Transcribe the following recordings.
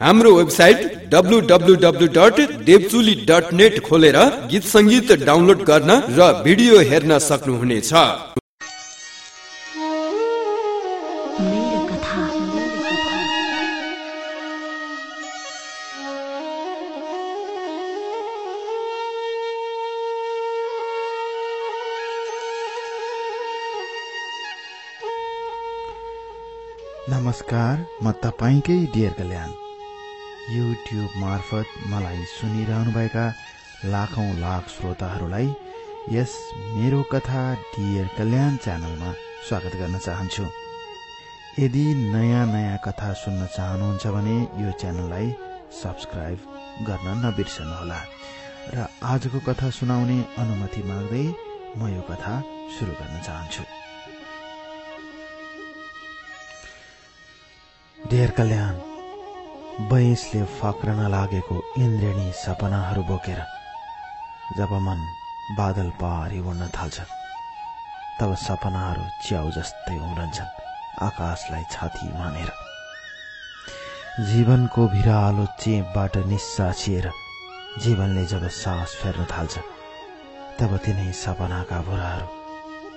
हाम्रो website W W W dot Devchuli dot net खोलेर गीत सङ्गीत डाउनलोड गर्न र भिडियो हेर्न सक्नुहुनेछ। मेरो कथा। नमस्कार म तपाईँकै डियर कल्याण। युट्युब मार्फत मलाई सुनिरहनुभएका लाखौं लाख श्रोताहरूलाई यस मेरो कथा डियर कल्याण च्यानलमा स्वागत गर्न चाहन्छु। यदि नयाँ नयाँ कथा सुन्न चाहनुहुन्छ भने यो च्यानललाई सब्सक्राइब गर्न नबिर्सनुहोला। र आजको कथा सुनाउने अनुमति माग्दै म यो कथा सुरु गर्न चाहन्छु। डेर कल्याण बयसले फक्रन लागेको इन्द्रेणी सपनाहरू बोकेर जब मन बादल पारी उड्न थाल्छ तब सपनाहरू च्याउ जस्तै उम्रन्छन् आकाशलाई छाती मानेर। जीवनको भिरालो चेपबाट निस्साचिएर जीवनले जब सास फेर्न थाल्छ तब तिनै सपनाका भुराहरू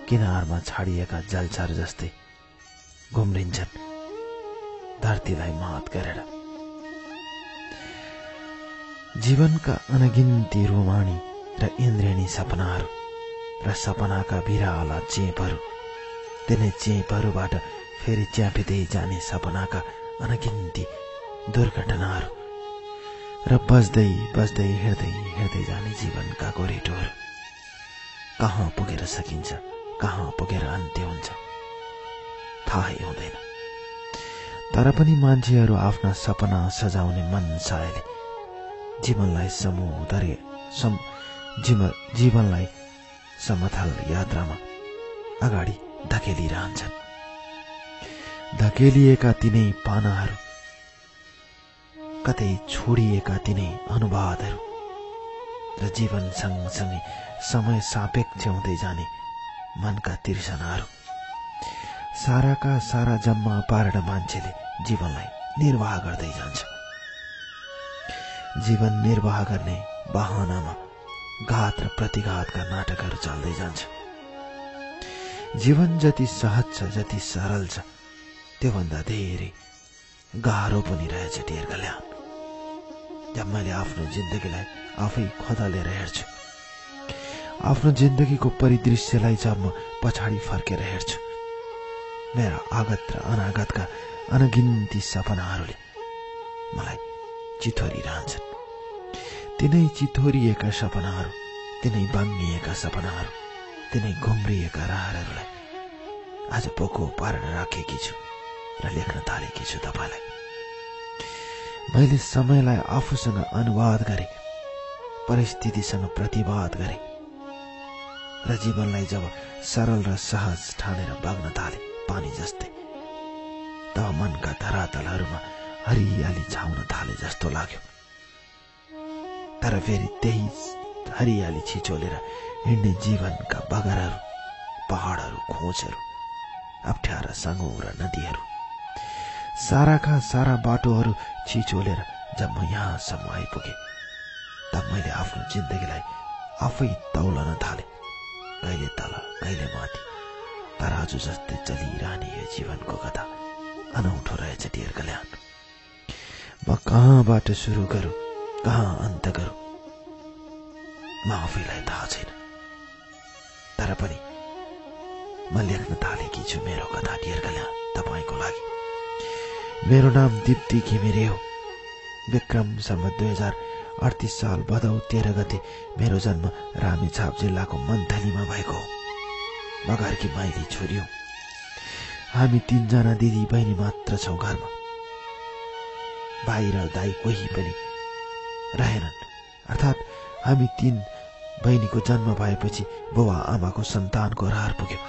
किनारमा छाडिएका जलचर जस्तै घुम्रिन्छन् धरतीलाई मात गरेर। जीवनका अनगिन्ती रोमाणी र इन्द्रेणी सपनाहरू र सपनाका बिराला चेपहरू। तिनै चेपहरूबाट फेरि च्यापिँदै जाने सपनाका अनगिन्ती दुर्घटनाहरू र बस्दै बस्दै हिँड्दै हिँड्दै जाने जीवनका गोरेटोहरू कहाँ पुगेर सकिन्छ कहाँ पुगेर अन्त्य हुन्छ थाहै हुँदैन। तर पनि मान्छेहरू आफ्ना सपना सजाउने मनसायले जीवनलाई समुदर सम जीवन जीवनलाई समथल यात्रामा अगाडि धकेलिरहन्छन् धकेलिएका तिनै पानाहरू कतै छोडिएका तिनै अनुवादहरू र जीवन सँगसँगै समय सापेक्ष हुँदै जाने मनका तिर्सनाहरू। साराका सारा जम्मा पारेर मान्छेले जीवनलाई निर्वाह गर्दै जान्छ। जीवन निर्वाह गर्ने वाहनामा घात र प्रतिघातका नाटकहरू चल्दै जान्छ। जीवन जति सहज छ जति सरल छ त्योभन्दा धेरै गाह्रो पनि रहेछ ढेर कल्याण। जब मैले आफ्नो जिन्दगीलाई आफै खोदलेर हेर्छु आफ्नो जिन्दगीको परिदृश्यलाई जब म पछाडि फर्केर हेर्छु मेरा आगत र अनागतका अनगिन्ती सपनाहरूले मलाई चिथोरिरहन्छन् तिनै चिथोरिएका सपनाहरू तिनै बाङ्गिएका सपनाहरू तिनै घुम्रिएका रहरहरूलाई आज पोको पारेर राखेकी छु र लेख्न थालेकी छु तपाईँलाई। मैले समयलाई आफूसँग अनुवाद गरे परिस्थितिसँग प्रतिवाद गरे र जीवनलाई जब सरल र सहज ठानेर बग्न थाले पानी जस्तै तब मनका धरातलहरूमा हरियाली छाउन थाले जस्तो लाग्यो। तर फेरि त्यही हरियाली छिचोलेर हिँड्ने जीवनका बगरहरू पहाडहरू खोजहरू अप्ठ्यारा साँगो र नदीहरू साराका सारा बाटोहरू छिचोलेर जब म यहाँसम्म आइपुगेँ तब मैले आफ्नो जिन्दगीलाई आफै तौलन थाले। कहिले तल कहिले माथि तराजु जस्तै चलिरहने यो जीवनको कथा अनौठो रहेछ डियर कल्याण। म कहाँबाट सुरु गरौँ? कहाँ अन्त गरौँ? म आफैलाई थाहा छैन। तर पनि म लेख्न थालेकी छु मेरो कथा डियर कल्याण तपाईँको लागि। मेरो नाम दिप्ती घिमिरे हो। विक्रमसम्म दुई हजार अडतिस साल भदौ तेह्र गते मेरो जन्म रामेछाप जिल्लाको मन्थलीमा भएको हो। म घरकी माइली छोरी हो। हामी तिनजना दिदी बहिनी मात्र छौँ घरमा। भाइ र दाई कोही पनि रहेनन्। अर्थात् हामी तीन बहिनीको जन्म भएपछि बुबा आमाको सन्तानको रहर पुग्यो।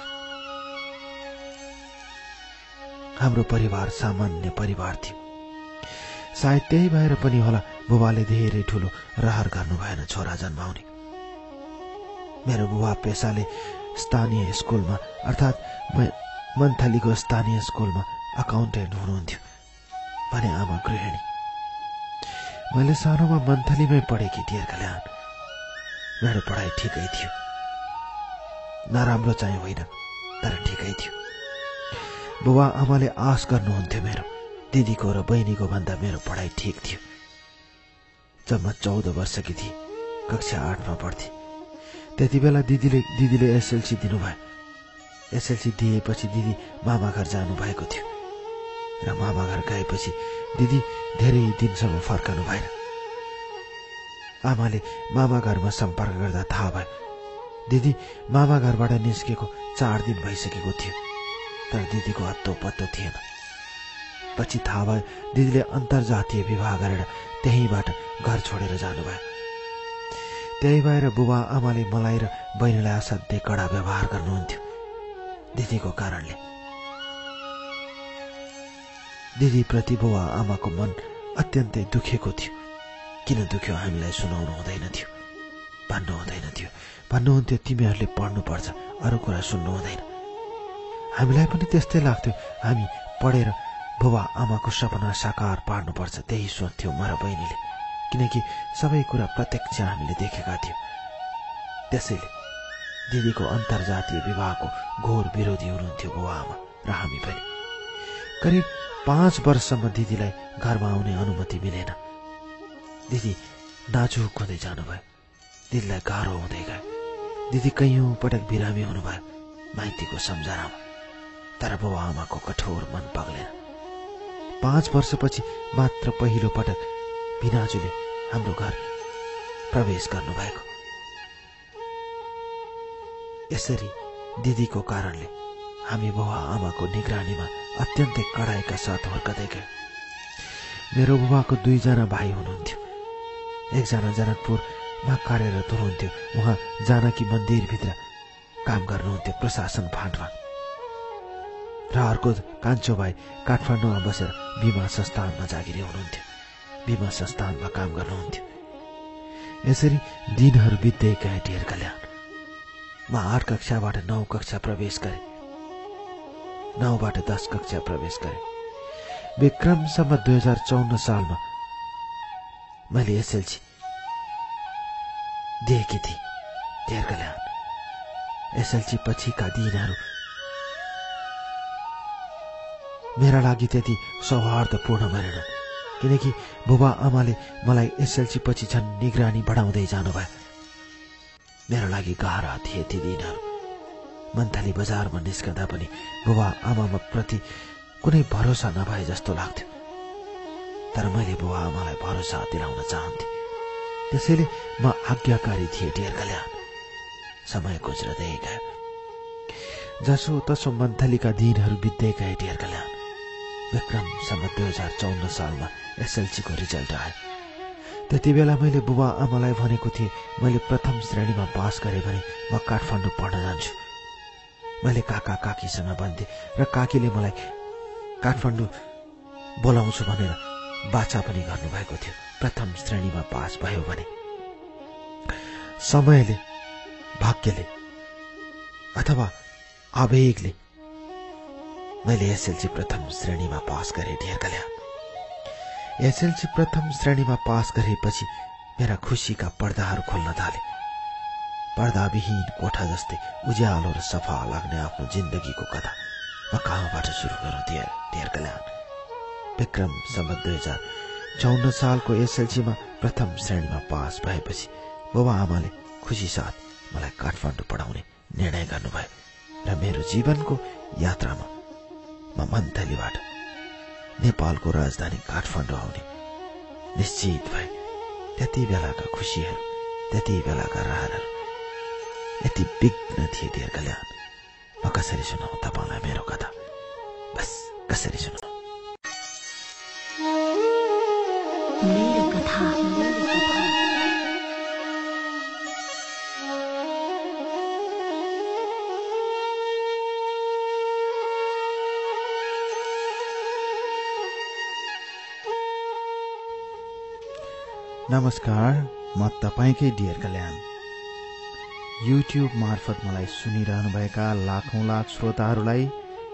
हाम्रो परिवार सामान्य परिवार थियो। सायद त्यही भएर पनि होला बुबाले धेरै ठुलो रहर गर्नु भएन छोरा जन्माउने। मेरो बुबा पेसाले स्थानीय स्कुलमा अर्थात् मन्थलीको स्थानीय स्कुलमा अकाउन्टेन्ट हुनुहुन्थ्यो। भने आमा गृहिणी। मैले सानोमा मन्थलीमै पढेकी डियर कल्याण। मेरो पढाइ ठिकै थियो। नराम्रो चाहिँ होइन तर ठिकै थियो। बुबा आमाले आश गर्नुहुन्थ्यो मेरो दिदीको र बहिनीको भन्दा मेरो पढाइ ठिक थियो। जब म चौध वर्षकी थिएँ कक्षा आठमा पढ्थेँ। त्यति बेला दिदीले दिदीले एसएलसी दिनुभयो। एसएलसी दिएपछि दिदी मामा घर जानुभएको थियो। र मामा घर गएपछि दिदी धेरै दिनसम्म फर्कनु भएन। आमाले मामा घरमा सम्पर्क गर्दा थाहा भयो। दिदी मामा घरबाट निस्केको चार दिन भइसकेको थियो तर दिदीको हत्तो पत्तो थिएन। पछि थाहा भयो दिदीले अन्तर्जातीय विवाह गरेर त्यहीँबाट घर छोडेर जानुभयो। त्यही भएर बुबा आमाले मलाई र बहिनीलाई असाध्यै कडा व्यवहार गर्नुहुन्थ्यो। दिदीको कारणले दिदीप्रति बुबा आमाको मन अत्यन्तै दुखेको थियो। किन दुख्यो हामीलाई सुनाउनु हुँदैन थियो। भन्नु हुँदैन थियो। भन्नुहुन्थ्यो तिमीहरूले पढ्नुपर्छ। अरू कुरा सुन्नु हुँदैन। हामीलाई पनि त्यस्तै लाग्थ्यो। हामी पढेर बुबा आमाको सपना साकार पार्नुपर्छ त्यही सोध्थ्यौँ म बहिनीले। किनकि सबै कुरा प्रत्यक्ष हामीले देखेका थियौँ। त्यसैले दिदीको अन्तर्जातीय विवाहको घोर विरोधी हुनुहुन्थ्यो बुबा आमा र हामी पनि। करिब पाँच वर्षसम्म दिदीलाई घरमा आउने अनुमति मिलेन। दिदी नाजुक हुँदै जानुभयो। दिदीलाई गाह्रो हुँदै गयो। दिदी कैयौँ पटक बिरामी हुनुभयो माइतीको सम्झनामा। तर बुबा आमाको कठोर मन पग्लेन। पाँच वर्षपछि मात्र पहिलो पटक बिनाजुले हाम्रो घर प्रवेश गर्नुभएको। यसरी दिदीको कारणले हामी बुबा आमाको निगरानीमा अत्यन्तै कडाइका साथ हुर्कदै गयो मेरो बुबाको दुईजना भाइ हुनुहुन्थ्यो। एकजना जनकपुरमा कार्यरत हुनुहुन्थ्यो। उहाँ जानकी मन्दिरभित्र काम गर्नुहुन्थ्यो प्रशासन फान्डमा। र अर्को कान्छो भाइ काठमाडौँमा बसेर बिमा संस्थानमा जागिरी हुनुहुन्थ्यो। बिमा संस्थानमा काम गर्नुहुन्थ्यो। यसरी दिनहरू बित्दै गए ढेर कल्याण। म आठ कक्षाबाट नौ कक्षा प्रवेश गरेँ। नौबाट दस कक्षा प्रवेश गरेँ। विक्रमसम्म दुई हजार चौन्न सालमा मैले एसएलसी दिएकी थिएँ ढेर कल्याण। एसएलसी पछिका दिनहरू मेरा लागि त्यति सौहार्दपूर्ण भएन किनकि बुबा आमाले मलाई एसएलसी पछि झन् निगरानी बढाउँदै जानुभयो। मेरो लागि गाह्रा थिए ती दिनहरू। मन्थली बजारमा निस्कँदा पनि बुबा आमामा प्रति कुनै भरोसा नभए जस्तो लाग्थ्यो। तर मैले बुबा आमालाई भरोसा दिलाउन चाहन्थे। त्यसैले म आज्ञाकारी थिएँ ढेर कल्याण। समय गुज्रदै गयो। जसो तसो मन्थलीका दिनहरू बित्दै गए ढेर कल्याण। विक्रमसम्म दुई हजार चौन्न सालमा एसएलसीको रिजल्ट आयो। त्यति बेला मैले बुबा आमालाई भनेको थिएँ मैले प्रथम श्रेणीमा पास गरेँ भने म काठमाडौँ पढ्न जान्छु। मैले काका काकीसँग भन्थेँ र काकीले मलाई काठमाडौँ बोलाउँछु भनेर बाचा पनि गर्नुभएको थियो। प्रथम श्रेणीमा पास भयो भने समयले भाग्यले अथवा आवेगले मैले एसएलसी प्रथम श्रेणीमा पास गरेँ ढेर कल्याण। एसएलसी प्रथम श्रेणीमा पास गरेपछि मेरा खुसीका पर्दाहरू खोल्न थाले। पर्दाविहीन कोठा जस्तै उज्यालो र सफा लाग्ने आफ्नो जिन्दगीको कथा म कहाँबाट सुरु गरौँ धेर धेर कल्याण? विक्रम सम्म दुई हजार चौन्न सालको एसएलसीमा प्रथम श्रेणीमा पास भएपछि बुबा आमाले खुसी साथ मलाई काठमाडौँ पढाउने निर्णय गर्नुभयो र मेरो जीवनको यात्रामा म मन्थलीबाट नेपालको राजधानी काठमाडौँ आउने निश्चित भए त्यति बेलाका खुसीहरू त्यति बेलाका रहरहरू यति विघ्न थिए धेर कल्याण म कसरी सुनाऊ तपाईँलाई मेरो कथा? बस कसरी सुनाऊ मेरो कथा। मेरो कथा नमस्कार म तपाईँकै डियर कल्याण युट्युब मार्फत मलाई सुनिरहनुभएका लाखौँ लाख श्रोताहरूलाई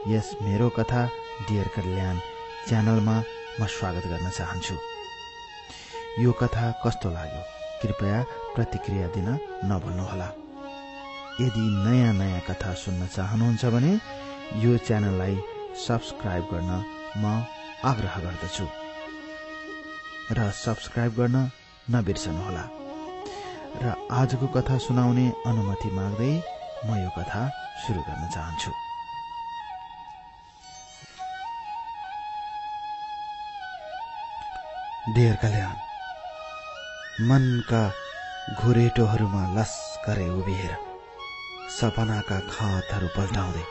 यस मेरो कथा डियर कल्याण च्यानलमा म स्वागत गर्न चाहन्छु। यो कथा कस्तो लाग्यो? कृपया प्रतिक्रिया दिन नभुल्नुहोला यदि नयाँ नयाँ कथा सुन्न चाहनुहुन्छ भने यो च्यानललाई सब्सक्राइब गर्न म आग्रह गर्दछु। र सब्सक्राइब गर्न नबिर्सनुहोला। र आजको कथा सुनाउने अनुमति माग्दै म यो कथा सुरु गर्न चाहन्छु। डेर कल्याण मनका घुरेटोहरूमा लस्करे उभिएर सपनाका खातहरू पल्टाउँदै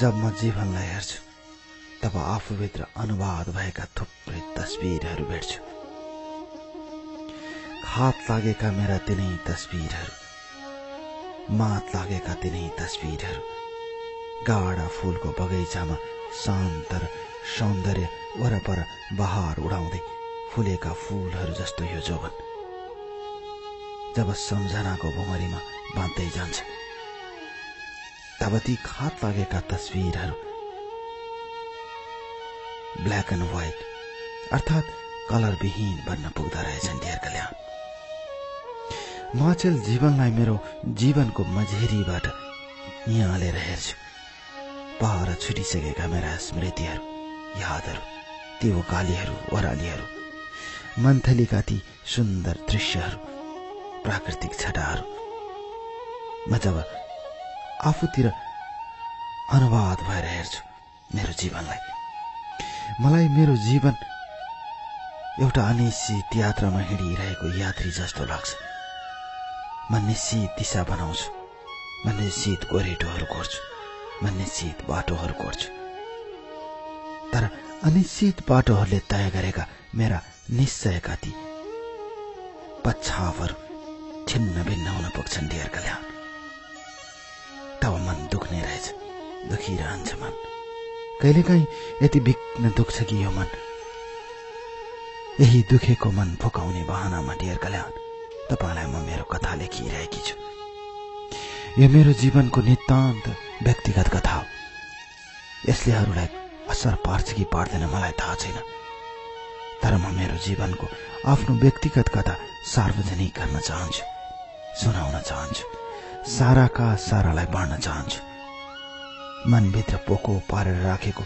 जब म जीवनलाई हेर्छु तब आफूभित्र अनुवाद भएका थुप्रै तस्बिरहरू भेट्छु। खात लागेका मेरा तिनै तस्बिरहरू मात लागेका तिनै तस्बिरहरू गाडा फूलको बगैँचामा शान्त र सौन्दर्य वरपर बहार उडाउँदै फुलेका फूलहरू जस्तो यो जोवन जब सम्झनाको भुमरीमा बाँध्दै जान्छ तब ती खात लागेका तस्विरहरू ब्ल्याक एन्ड व्हाइट अर्थात् कलरविहीन बन्न पुग्दो रहेछन् डियर कल्याण। म चाहिँ जीवनलाई मेरो जीवनको मझेरीबाट निहालेर हेर्छु। पर छुटिसकेका मेरा स्मृतिहरू यादहरू ती ओकालीहरू ओह्रालीहरू मन्थलीका ती सुन्दर दृश्यहरू प्राकृतिक छटाहरू। म जब आफूतिर अनुवाद भएर हेर्छु मेरो जीवनलाई मलाई मेरो जीवन एउटा अनिश्चित यात्रामा हिँडिरहेको यात्री जस्तो लाग्छ। म निश्चित दिशा बनाउँछु। म निश्चित गोरेटोहरू कोर्छु म निश्चित बाटोहरू कोर्छु तर अनिश्चित बाटोहरूले तय गरेका मेरा निश्चयका ती पछावहरू छिन्न भिन्न हुन पुग्छन् डियर कल्याण। तब मन दुख्ने रहेछ दुखिरहन्छ मन। कहिलेकाहीँ यति बिग्न दुख्छ कि यो मन? यही दुखेको मन फुकाउने बहानामा डियर कल्याण। तपाईँलाई म मेरो कथा लेखिरहेकी छु। यो मेरो जीवनको नितान्त व्यक्तिगत कथा हो। यसले अरूलाई असर पार्छ कि पार्दैन मलाई थाहा छैन। तर म मेरो जीवनको आफ्नो व्यक्तिगत कथा सार्वजनिक गर्न चाहन्छु सुनाउन चाहन्छु साराका सारालाई बाँड्न चाहन्छु। मनभित्र पोको पारेर राखेको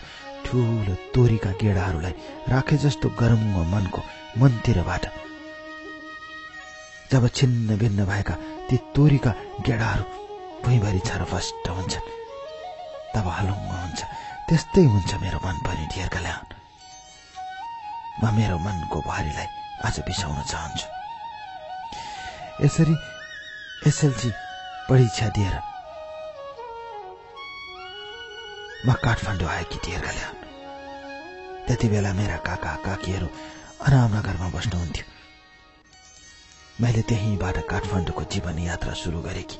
ठुलो तोरीका गेडाहरूलाई राखे जस्तो गरमुङ्गो मनको मनतिरबाट जब छिन्न भिन्न भएका ती तोरीका गेडाहरू भुइँभरि छरफस्ट हुन्छन्। तब हलुङ्ग हुन्छ। त्यस्तै हुन्छ मेरो मन पनि डियर कल्याण। म मेरो मनको भारीलाई आज बिसाउन चाहन्छु। यसरी एसएलसी परीक्षा दिएर म काठमाडौँ आएकी डियर कल्याण? त्यति बेला मेरा काका काकीहरू अनामनगरमा बस्नुहुन्थ्यो। मैले त्यहीँबाट काठमाडौँको जीवन यात्रा सुरु गरेकी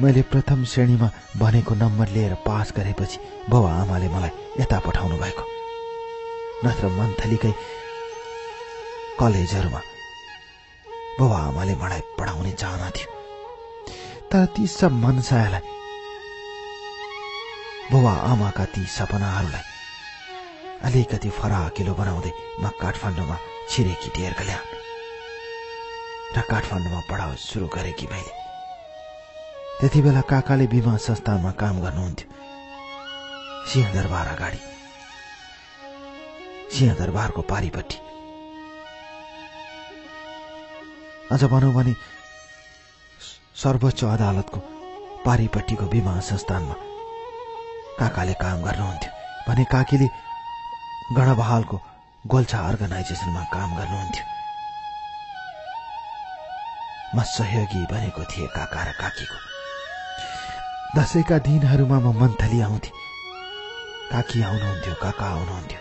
मैले प्रथम श्रेणीमा भनेको नम्बर लिएर पास गरेपछि बाबा आमाले मलाई यता पठाउनु भएको। नत्र मन्थलीकै कलेजहरूमा बाबा आमाले मलाई पढाउने चाहना थियो। तर ती सब मनसायलाई बाबा आमाका ती सपनाहरूलाई अलिकति फराकिलो बनाउँदै म काठमाडौँमा छिरेकी टेर कल्याण र काठमाडौँमा पढाउ सुरु गरेकी मैले? त्यति बेला काकाले बिमा संस्थानमा काम गर्नुहुन्थ्यो। सिंहदरबार अगाडि। सिंहदरबारको पारिपट्टि। अझ भनौँ भने सर्वोच्च अदालतको पारिपट्टिको बिमा संस्थानमा काकाले काम गर्नुहुन्थ्यो भने काकीले गणबहालको गोल्छा अर्गनाइजेसनमा काम गर्नुहुन्थ्यो। म सहयोगी बनेको थिएँ काका र काकीको। दसैँका दिनहरूमा म मन्थली आउँथे। काकी आउनुहुन्थ्यो काका आउनुहुन्थ्यो।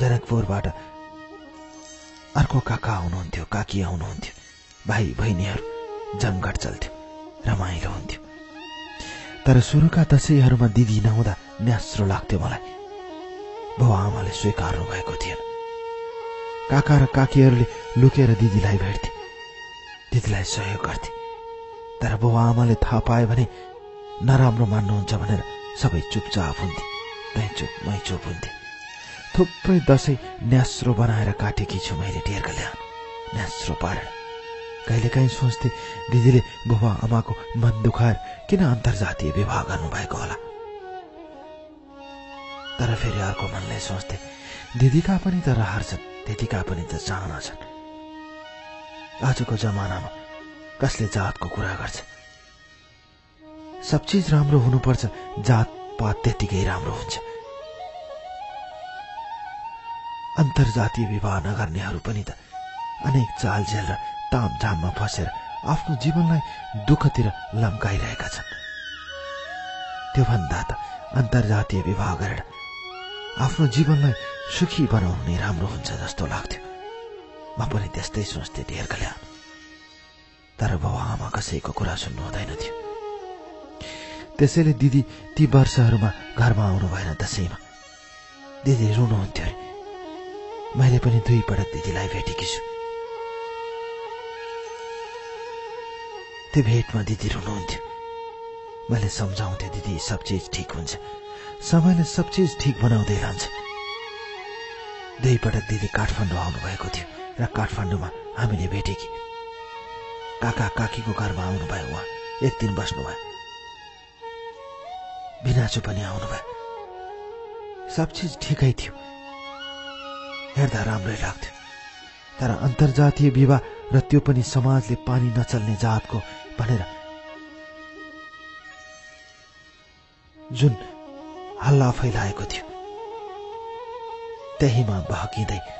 जनकपुरबाट अर्को काका आउनुहुन्थ्यो काकी आउनुहुन्थ्यो। भाइ बहिनीहरू जमघट चल्थ्यो रमाइलो हुन्थ्यो। तर सुरुका दसैँहरूमा दिदी नहुँदा न्यास्रो लाग्थ्यो मलाई। बाउ आमाले स्वीकार्नु भएको थिएन। काका र काकीहरूले लुकेर दिदीलाई भेट्थे। दिदीलाई सहयोग गर्थे। तर बाउ आमाले थाहा पायो भने नराम्रो मान्नुहुन्छ भनेर सबै चुपचाप हुन्थे मै चुप मै चुप हुन्थे। थुप्रै दसैँ न्यास्रो बनाएर काटेकी छु मैले कल्याण न्यास्रो पारेर। कहिलेकाहीँ सोच्थे दिदीले बुबा आमाको मन दुखाएर किन अन्तर्जातीय विवाह गर्नुभएको होला? तर फेरि अर्को मनले सोच्थे दिदीका पनि त रहर छन् दिदीका पनि त चाहना छन्। आजको जमानामा कसले जातको कुरा गर्छ? सब चिज राम्रो हुनुपर्छ जात पात त्यतिकै राम्रो हुन्छ। अन्तर्जातीय विवाह नगर्नेहरू पनि त अनेक चाल र तामझाममा फसेर आफ्नो जीवनलाई दुःखतिर लम्काइरहेका छन्। त्योभन्दा त अन्तर्जातीय विवाह गरेर आफ्नो जीवनलाई सुखी बनाउनु राम्रो हुन्छ जस्तो लाग्थ्यो। म पनि त्यस्तै सोच्थेँ ढेर कल्याण तर बाबा आमा कसैको कुरा सुन्नु हुँदैन थियो त्यसैले दिदी ती वर्षहरूमा घरमा आउनु भएन दसैँमा दिदी रुनुहुन्थ्यो अरे मैले पनि दुई पटक दिदीलाई भेटेकी छु त्यो भेटमा दिदी रुनुहुन्थ्यो मैले सम्झाउँथेँ दिदी सब चिज ठिक हुन्छ समयले सब चिज ठिक बनाउँदै लान्छ दुई पटक दिदी काठमाडौँ आउनुभएको थियो र काठमाडौँमा हामीले भेटेकी। काका काकीको घरमा आउनुभयो उहाँ। एक दिन बस्नुभयो। बिनाचु पनि आउनुभयो। सब चिज ठिकै थियो। हेर्दा राम्रै लाग्थ्यो। तर अन्तर्जातीय विवाह र त्यो पनि समाजले पानी नचल्ने जातको भनेर जुन हल्ला फैलाएको थियो त्यहीमा बहकिँदै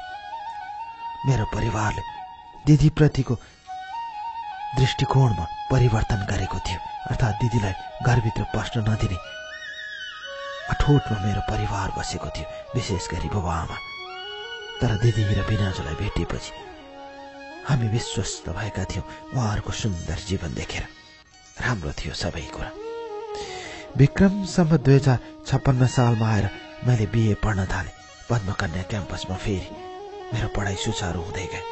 मेरो परिवारले दिदीप्रतिको दृष्टिकोणमा परिवर्तन गरेको थियो। अर्थात् दिदीलाई घरभित्र पस्न नदिने अठोटमा मेरो परिवार बसेको थियो विशेष गरी बाबा आमा तर दिदी र बिनाजुलाई भेटेपछि हामी विश्वस्त भएका थियौँ उहाँहरूको सुन्दर जीवन देखेर। राम्रो थियो सबै कुरा। विक्रमसम्म दुई हजार छप्पन्न सालमा आएर मैले बिए पढ्न थालेँ। पद्मकन्या क्याम्पसमा फेरि मेरो पढाइ सुचारू हुँदै गए।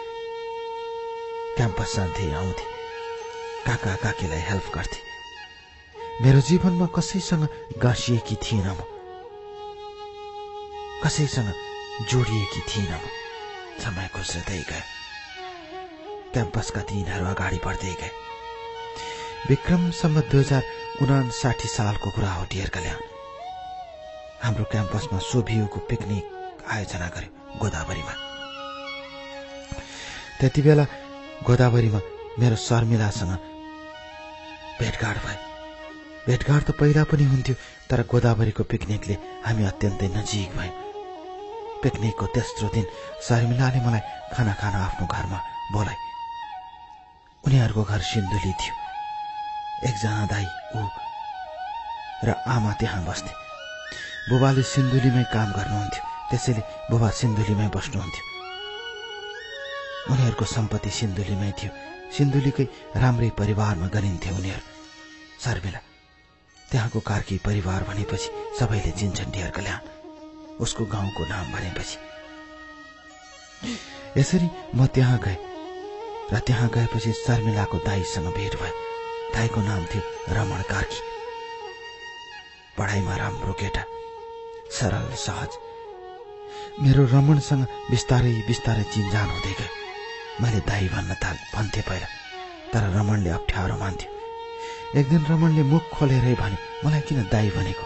क्याम्पस जान्थे आउँथे। काका काकीलाई हेल्प गर्थे। मेरो जीवनमा कसैसँग गाँसिएकी थिएन म। कसैसँग जोडिएकी थिएन म। समय गुज्रदै गए क्याम्पसका दिनहरू अगाडि बढ्दै गए। विक्रमसम्म दुई हजार उनासाठी सालको कुरा हो डियर कल्याण। हाम्रो क्याम्पसमा सोभियोको पिकनिक आयोजना गर्यो गोदावरीमा। त्यति बेला गोदावरीमा मेरो शर्मिलासँग भेटघाट भयो भेटघाट त पहिला पनि हुन्थ्यो तर गोदावरीको पिकनिकले हामी अत्यन्तै नजिक भयौँ। पिकनिकको तेस्रो दिन शर्मिलाले मलाई खाना खान आफ्नो घरमा बोलाए। उनीहरूको घर सिन्धुली थियो। एकजना दाई ऊ र आमा त्यहाँ बस्थे। बुबाले सिन्धुलीमै काम गर्नुहुन्थ्यो त्यसैले बुबा सिन्धुलीमै बस्नुहुन्थ्यो। उनीहरूको सम्पत्ति सिन्धुलीमै थियो। सिन्धुलीकै राम्रै परिवारमा गनिन्थे उनीहरू। शर्मिला त्यहाँको कार्की परिवार भनेपछि सबैले चिन्छन् डियर कल्याण। उसको गाउँको नाम भनेपछि। यसरी म त्यहाँ गएँ र त्यहाँ गएपछि शर्मिलाको दाईसँग भेट भयो। दाईको नाम थियो रमण कार्की। पढाइमा राम्रो केटा सरल सहज। मेरो रमणसँग बिस्तारै बिस्तारै चिन्जान हुँदै गयो। मैले दाई भन्न थाल भन्थे पहिला तर रमणले अप्ठ्यारो मान्थ्यो। एक दिन रमणले मुख खोलेरै भने मलाई किन दाई भनेको?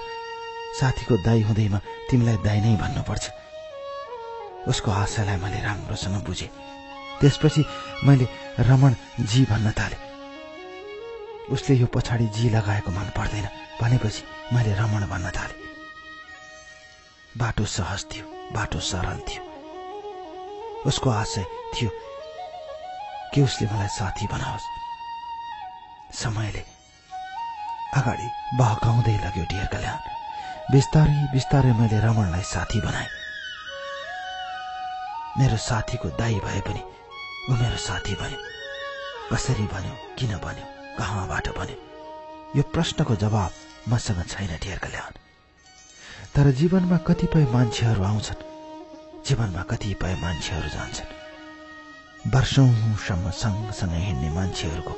साथीको दाई हुँदैमा तिमीलाई दाई नै भन्नुपर्छ। उसको आशालाई मैले राम्रोसँग बुझेँ। त्यसपछि मैले रमण जी भन्न थालेँ। उसले यो पछाडि जी लगाएको मन पर्दैन भनेपछि मैले रमण भन्न थालेँ। बाटो सहज थियो बाटो सरल थियो। उसको आशय थियो कि उसले मलाई साथी बनाओस्? समयले अगाडि बहकाउँदै लग्यो डियर कल्याण बिस्तारै बिस्तारै मैले रमणलाई साथी बनाएँ। मेरो साथीको दाई भए पनि ऊ मेरो साथी भन्यो कसरी भन्यो किन भन्यो कहाँबाट भन्यो यो प्रश्नको जवाब मसँग छैन डियर कल्याण। तर जीवनमा कतिपय मान्छेहरू आउँछन् जीवनमा कतिपय मान्छेहरू जान्छन्। वर्षौंसम्म सँगसँगै हिँड्ने मान्छेहरूको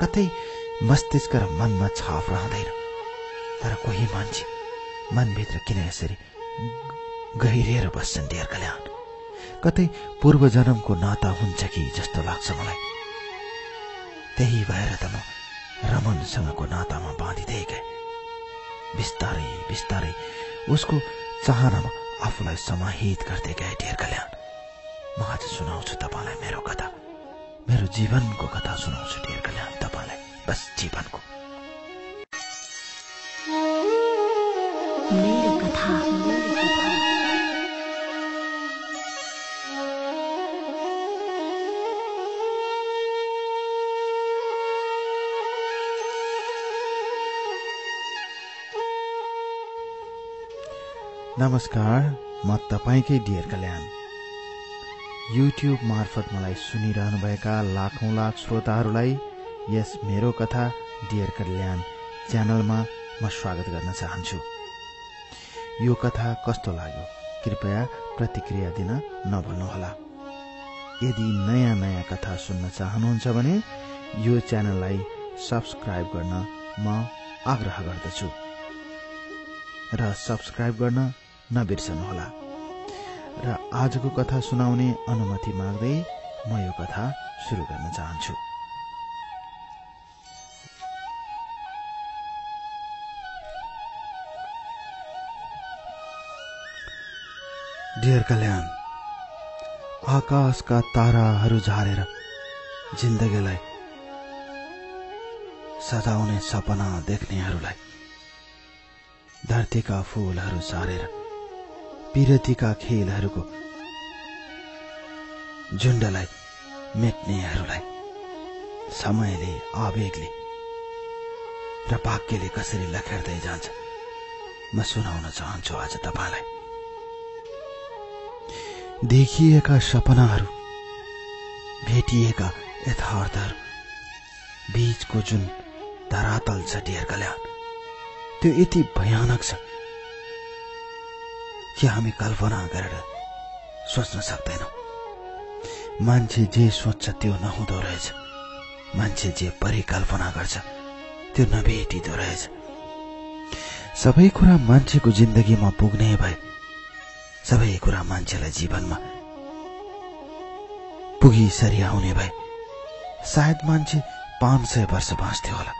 कतै मस्तिष्क र मनमा छाप रहँदैन। तर कोही मान्छे मनभित्र किन यसरी गहिरिएर बस्छन् डियर कल्याण? कतै पूर्व जन्मको नाता हुन्छ कि जस्तो लाग्छ मलाई? त्यही भएर त म रमनसँगको नातामा बाँधिँदै गएँ। बिस्तारै बिस्तारै उसको चाहनामा आफूलाई समाहित गर्दै गए कल्याण। म आज सुनाउँछु तपाईँलाई मेरो कथा। मेरो जीवनको कथा सुनाउँछु डियर कल्याण तपाईँलाई। बस जीवनको। मेरो कथा। नमस्कार म तपाईँकै डियर कल्याण। युट्युब मार्फत मलाई सुनिरहनुभएका लाखौँ लाख श्रोताहरूलाई यस मेरो कथा डियर कल्याण च्यानलमा म स्वागत गर्न चाहन्छु। यो कथा कस्तो लाग्यो? कृपया प्रतिक्रिया दिन नभुल्नुहोला। यदि नयाँ नयाँ कथा सुन्न चाहनुहुन्छ भने यो च्यानललाई सब्सक्राइब गर्न म आग्रह गर्दछु। र सब्सक्राइब गर्न नबिर्सनुहोला। र आजको कथा सुनाउने अनुमति माग्दै म यो कथा सुरु गर्न चाहन्छु। डियर कल्याण आकाशका ताराहरू झारेर जिन्दगीलाई सजाउने सपना देख्नेहरूलाई धरतीका फूलहरू सारेर पिरतीका खेलहरूको झुण्डलाई मेट्नेहरूलाई समयले आवेगले र भाग्यले कसरी लखेर्दै जान्छ म सुनाउन चाहन्छु आज तपाईँलाई। देखिएका सपनाहरू भेटिएका यथार्थहरू बीचको जुन धरातल छ डियर कल्याण त्यो यति भयानक छ। कि हामी कल्पना गरेर सोच्न सक्दैनौँ। मान्छे जे सोच्छ त्यो नहुँदो रहेछ। मान्छे जे परिकल्पना गर्छ त्यो नभेटिँदो रहेछ। सबै कुरा मान्छेको जिन्दगीमा पुग्ने भए सबै कुरा मान्छेलाई जीवनमा पुगिसरी आउने भए सायद मान्छे पाँच सय वर्ष बाँच्थ्यो होला।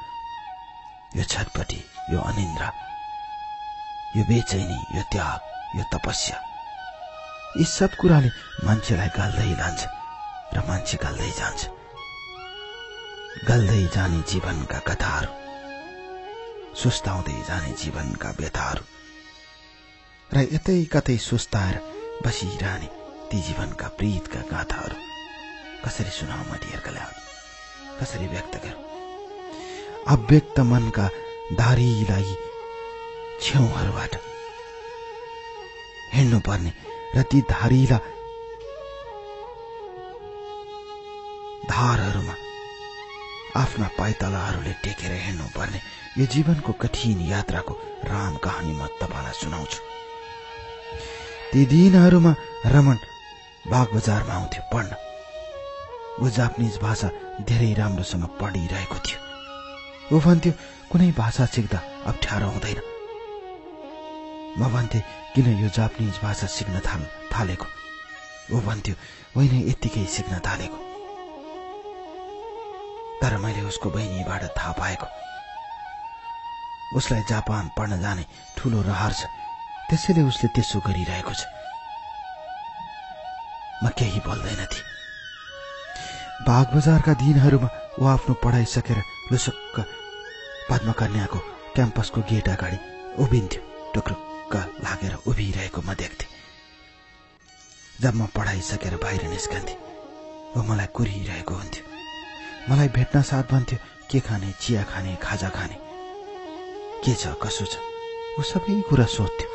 यो छटपटी यो अनिन्द्रा यो बेचैनी यो त्याग। यो तपस्या। यी सब कुराले मान्छेलाई गल्दै लान्छ र मान्छे गल्दै जान्छ। गल्दै जाने जीवनका कथाहरू सुस्ताउँदै जाने जीवनका व्यथाहरू र यतै कतै सुस्ताएर बसिरहने ती जीवनका प्रीतका गाथाहरू। कसरी सुनाऊ म डियर कल्याण कसरी व्यक्त गरौँ? अव्यक्त मनका धारीलाई छेउहरूबाट हिँड्नुपर्ने र ती धारीला धारहरूमा आफ्ना पाइतलाहरूले टेकेर हिँड्नुपर्ने यो जीवनको कठिन यात्राको राम कहानी म तपाईँलाई सुनाउँछु। ती दिनहरूमा रमन बाग बजारमा आउँथ्यो पढ्न। ऊ जापानिज भाषा धेरै राम्रोसँग पढिरहेको थियो। ऊ भन्थ्यो कुनै भाषा सिक्दा अप्ठ्यारो हुँदैन। म भन्थे किन यो जापानिज भाषा सिक्न थाल थालेको? ऊ भन्थ्यो होइन यत्तिकै सिक्न थालेको। तर मैले उसको बहिनीबाट थाहा पाएको। उसलाई जापान पढ्न जाने ठुलो रहर छ। त्यसैले उसले त्यसो गरिरहेको छ। म केही बोल्दैन थिएँ बाग बजारका दिनहरूमा ऊ आफ्नो पढाइ सकेर लुसुक्क पद्मकन्याको क्याम्पसको गेट अगाडि उभिन्थ्यो टुक्रुक्क लागेर उभिरहेको म देख्थेँ। जब म पढाइ सकेर बाहिर निस्कन्थे ऊ मलाई कुरिरहेको हुन्थ्यो। मलाई भेट्न साथ भन्थ्यो के खाने चिया खाने खाजा खाने? के छ कसो छ? ऊ सबै कुरा सोध्थ्यो।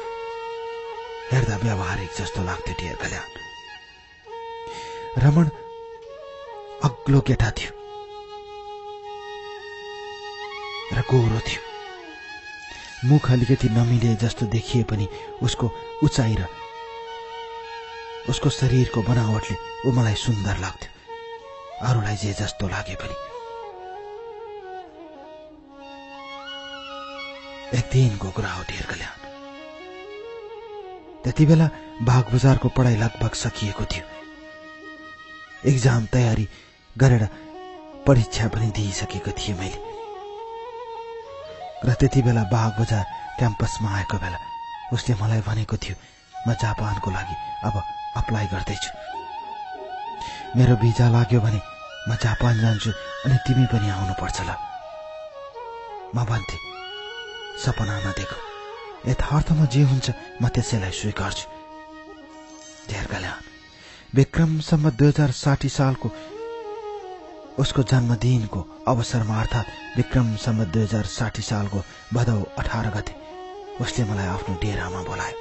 हेर्दा व्यावहारिक जस्तो लाग्थ्यो डियर कल्याण। रमण अग्लो केटा थियो र गोरो थियो। मुख अलिकति नमिले जस्तो देखिए पनि उसको उचाइ र उसको शरीरको बनावटले ऊ मलाई सुन्दर लाग्थ्यो। अरूलाई जे जस्तो लागे पनि। एक दिनको कुरा हो ढेर कल्याण। त्यति बेला बाघ बजारको पढाइ लगभग सकिएको थियो। एक्जाम तयारी गरेर परीक्षा पनि दिइसकेको थिएँ मैले। र त्यति बेला बाघ बजार क्याम्पसमा आएको बेला उसले मलाई भनेको थियो म जापानको लागि अब अप्लाई गर्दैछु। मेरो भिजा लाग्यो भने म जापान जान्छु अनि तिमी पनि आउनुपर्छ ल। म भन्थे सपनामा देखो यथार्थमा जे हुन्छ म त्यसैलाई स्वीकार्छु। धेर कल्याण विक्रमसम्म दुई हजार साठी सालको उसको जन्मदिनको अवसरमा अर्थात् विक्रमसम्म दुई हजार साठी सालको भदौ अठार गते उसले मलाई आफ्नो डेरामा बोलायो।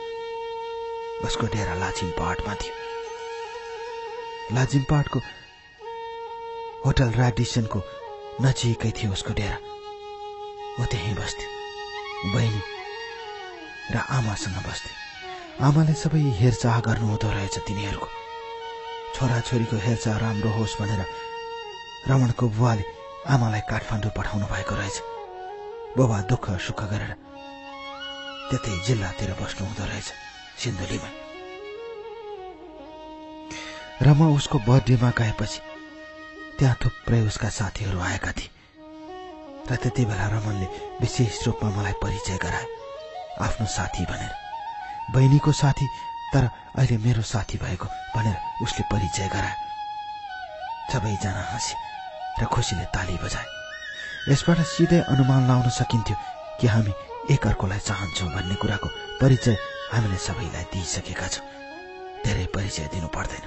उसको डेरा लाचिमपाटमा थियो। लाचिमपाटको होटल राडिसनको नजिकै थियो उसको डेरा। ऊ त्यहीँ बस्थ्यो। बहिनी र आमासँग बस्थ्यो। आमाले सबै हेरचाह गर्नु हुँदो रहेछ तिनीहरूको। छोराछोरीको हेरचाह राम्रो होस् भनेर रमणको बुवाले आमालाई काठमाडौँ पठाउनु भएको रहेछ। बुबा दुःख सुख गरेर त्यतै जिल्लातिर बस्नु हुँदो रहेछ सिन्धुलीमा। र म उसको बर्थडेमा गएपछि त्यहाँ थुप्रै उसका साथीहरू आएका थिए र त्यति बेला रमनले विशेष रूपमा मलाई परिचय गराए आफ्नो साथी भनेर। बहिनीको साथी तर अहिले मेरो साथी भएको भनेर उसले परिचय गराए। सबैजना हाँसे र खुसीले ताली बजाए। यसबाट सिधै अनुमान लाउन सकिन्थ्यो कि हामी एकअर्कोलाई चाहन्छौँ भन्ने कुराको परिचय हामीले सबैलाई दिइसकेका छौँ। धेरै परिचय दिनु पर्दैन।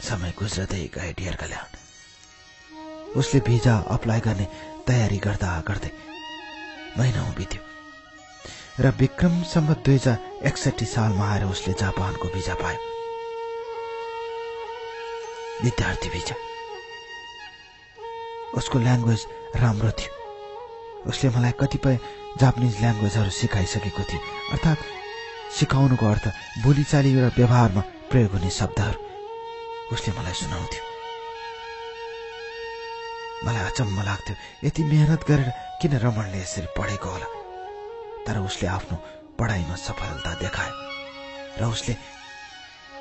समय गुज्रदै गए डियर कल्याण। उसले भिजा अप्लाई गर्ने तयारी गर्दा गर्दै महिना बित्यो र विक्रमसम्म दुई हजार एकसठी सालमा आएर उसले जापानको भिजा पायो। विद्यार्थी भिजा उसको ल्याङ्ग्वेज राम्रो थियो। उसले मलाई कतिपय जापानिज ल्याङ्ग्वेजहरू सिकाइसकेको थियो। अर्थात् सिकाउनुको अर्थ बोलीचाली र व्यवहारमा प्रयोग हुने शब्दहरू। उसले मलाई सुनाउँथ्यो। मलाई अचम्म लाग्थ्यो यति मेहनत गरेर किन रमणले यसरी पढेको होला? तर उसले आफ्नो पढाइमा सफलता देखाए र उसले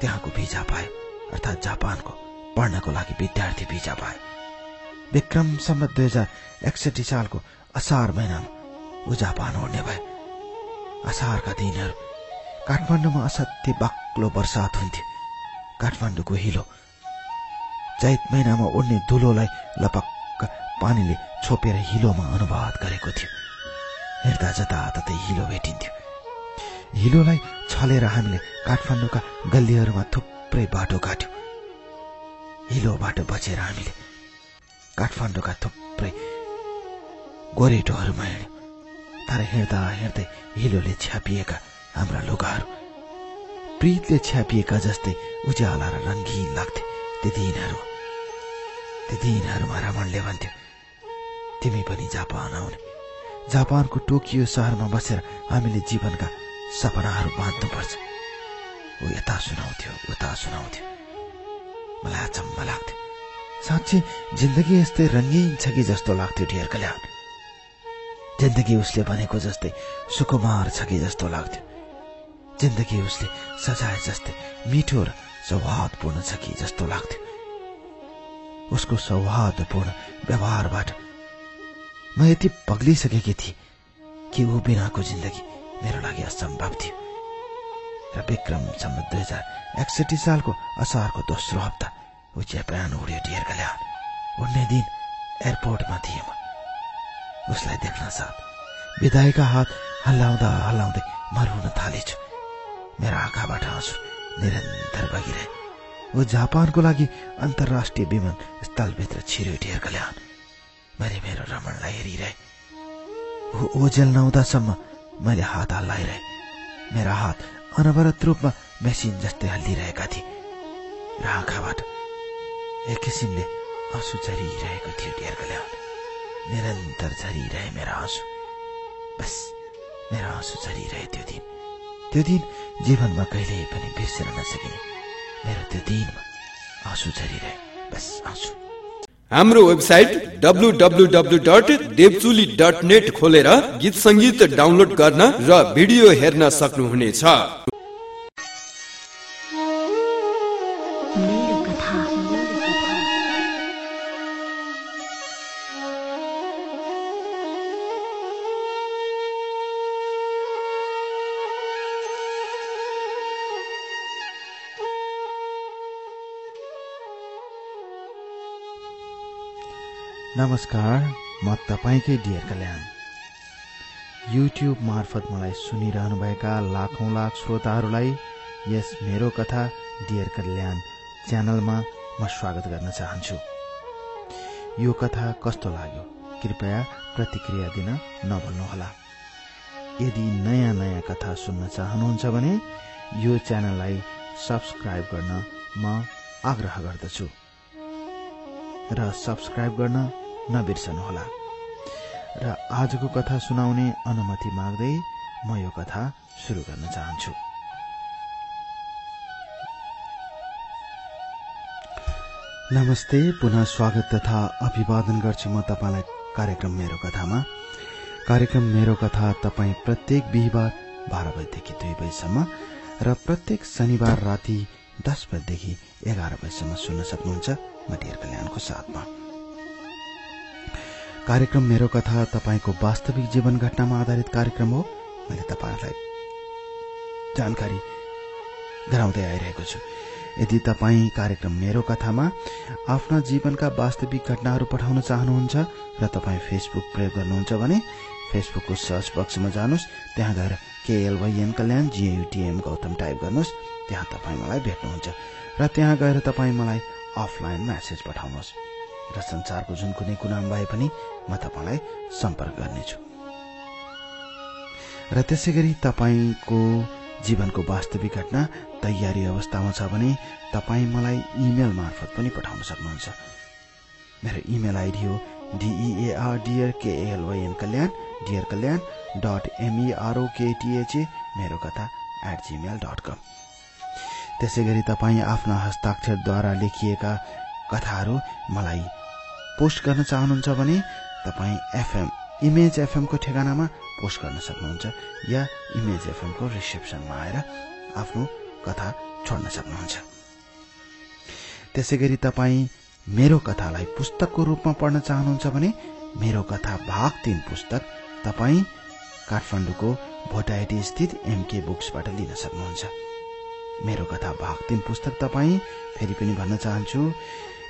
त्यहाँको भिजा पायो अर्थात् जापानको पढ्नको लागि विद्यार्थी भिजा पायो विक्रमसम्म दुई हजार एकसठी सालको असार महिनामा ऊ जापान उड्ने भए। असारका दिनहरू काठमाडौँमा असाध्य बाक्लो वर्षात हुन्थ्यो। काठमाडौँको हिलो चैत महिनामा उड्ने धुलोलाई लपक्क पानीले छोपेर हिलोमा अनुवाद गरेको थियो। हेर्दा जताततै हिलो भेटिन्थ्यो। हिलोलाई छलेर हामीले काठमाडौँका गल्लीहरूमा थुप्रै बाटो काट्यौँ। हिलोबाट बचेर हामीले काठमाडौँका थुप्रै गोरेटोहरूमा हिँड्यौँ। तर हिँड्दा हिँड्दै हिलोले छ्यापिएका हाम्रा लुगाहरू प्रितले छ्यापिएका जस्तै उज्याला र रङ्गीन लाग्थे। ती दिनहरू ती दिनहरूमा रमणले भन्थ्यो तिमी पनि जापान आउने। जापानको टोकियो सहरमा बसेर हामीले जीवनका सपनाहरू बाँध्नुपर्छ। ऊ यता सुनाउँथ्यो उता सुनाउँथ्यो। मलाई अचम्म लाग्थ्यो साँच्चै जिन्दगी यस्तै रङ्गीन छ कि जस्तो लाग्थ्यो ढेर कल्याण। जिन्दगी उसले भनेको जस्तै सुकुमार छ कि जस्तो लाग्थ्यो। जिन्दगी उसले सजाए जस्तै मिठो र सौहार्दपूर्ण छ कि जस्तो लाग्थ्यो। उसको सौहार्दपूर्ण व्यवहारबाट म यति पग्लिसकेकी थिएँ कि ऊ बिनाको जिन्दगी मेरो लागि असम्भव थियो। र विक्रमसम्म दुई हजार एकसठी सालको असारको दोस्रो हप्ता ऊ च्याप्यान उड्यो डियर कल्याण उड्ने दिन एयरपोर्टमा थिएँ म। उसलाई देख्न साथ विदायका हात हल्लाउँदा हल्लाउँदै म रुन थालेछु। मेरो आँखाबाट आँसु निरन्तर बगिरहे। ऊ जापानको लागि अन्तर्राष्ट्रिय विमान स्थलभित्र छिर्यो डियर कल्याण मैले मेरो रमणलाई हेरिरहे। ऊ ओजेल नहुँदासम्म मैले हात हल्लाइरहे। मेरा हात अनवरत रूपमा मेसिन जस्तै हल्लिरहेका थिए। र आँखाबाट एक किसिमले आँसु झरिरहेको थियो कल्याण निरन्तर झरिरहे मेरो आँसु। बस मेरो आँसु झरिरहे त्यो दिन। त्यो दिन जीवनमा कहिल्यै पनि बिर्सेर नसकिने। मेरो त्यो दिनमा आँसु झरिरहे। बस आँसु। हाम्रो वेबसाइट www.devchuli.net खोलेर गीत सङ्गीत डाउनलोड गर्न र भिडियो हेर्न सक्नुहुनेछ। नमस्कार म तपाईँकै डियर कल्याण। युट्युब मार्फत मलाई सुनिरहनुभएका लाखौँ लाख श्रोताहरूलाई यस मेरो कथा डियर कल्याण च्यानलमा म स्वागत गर्न चाहन्छु। यो कथा कस्तो लाग्यो कृपया प्रतिक्रिया दिन नभुल्नुहोला। यदि नयाँ नयाँ कथा सुन्न चाहनुहुन्छ भने यो च्यानललाई सब्सक्राइब गर्न म आग्रह गर्दछु। र सब्सक्राइब गर्न नबिर्सनुहोला। र आजको कथा सुनाउने अनुमति माग्दै म यो कथा सुरु गर्न चाहन्छु। नमस्ते पुनः स्वागत तथा अभिवादन गर्छु म तपाईँलाई कार्यक्रम मेरो कथामा। कार्यक्रम मेरो कथा तपाईँ प्रत्येक बिहिबार बाह्र बजीदेखि दुई बजीसम्म र प्रत्येक शनिबार राति दस बजीदेखि एघार बजीसम्म सुन्न सक्नुहुन्छ म डियर कल्याणको साथमा। कार्यक्रम मेरो कथा तपाईँको वास्तविक जीवन घटनामा आधारित कार्यक्रम हो। मैले तपाईँहरूलाई जानकारी गराउँदै आइरहेको छु। यदि तपाईँ कार्यक्रम मेरो कथामा आफ्ना जीवनका वास्तविक घटनाहरू पठाउन चाहनुहुन्छ र तपाईँ फेसबुक प्रयोग गर्नुहुन्छ भने फेसबुकको सर्च बक्समा जानुहोस्। त्यहाँ गएर केएलवाइएन कल्याण जिएयुटिएम गौतम टाइप गर्नुहोस्। त्यहाँ तपाईँ मलाई भेट्नुहुन्छ र त्यहाँ गएर तपाईँ मलाई अफलाइन म्यासेज पठाउनुहोस्। र संसारको जुन कुनै कुनामा भए पनि म तपाईँलाई सम्पर्क गर्नेछु। र त्यसै गरी तपाईँको जीवनको वास्तविक घटना तयारी अवस्थामा छ भने तपाईँ मलाई इमेल मार्फत पनि पठाउन सक्नुहुन्छ। मेरो इमेल आइडी हो डिइएआर डियर केएलवाइएन कल्याण डियर कल्याण डट एमइआरओकेटिएचए मेरो कथा एट जिमेल डट कम त्यसै गरी तपाईँ आफ्ना हस्ताक्षरद्वारा लेखिएका कथाहरू मलाई पोस्ट गर्न चाहनुहुन्छ भने तपाईँ एफएम इमेज एफएमको ठेगानामा पोस्ट गर्न सक्नुहुन्छ या इमेज एफएमको रिसेप्सनमा आएर आफ्नो कथा छोड्न सक्नुहुन्छ। त्यसै गरी तपाईँ मेरो कथालाई पुस्तकको रूपमा पढ्न चाहनुहुन्छ भने मेरो कथा भाग तीन पुस्तक तपाईँ काठमाडौँको भोटाइटी स्थित एमके बुक्सबाट लिन सक्नुहुन्छ। मेरो कथा भाग तीन पुस्तक तपाईँ फेरि पनि भन्न चाहन्छु।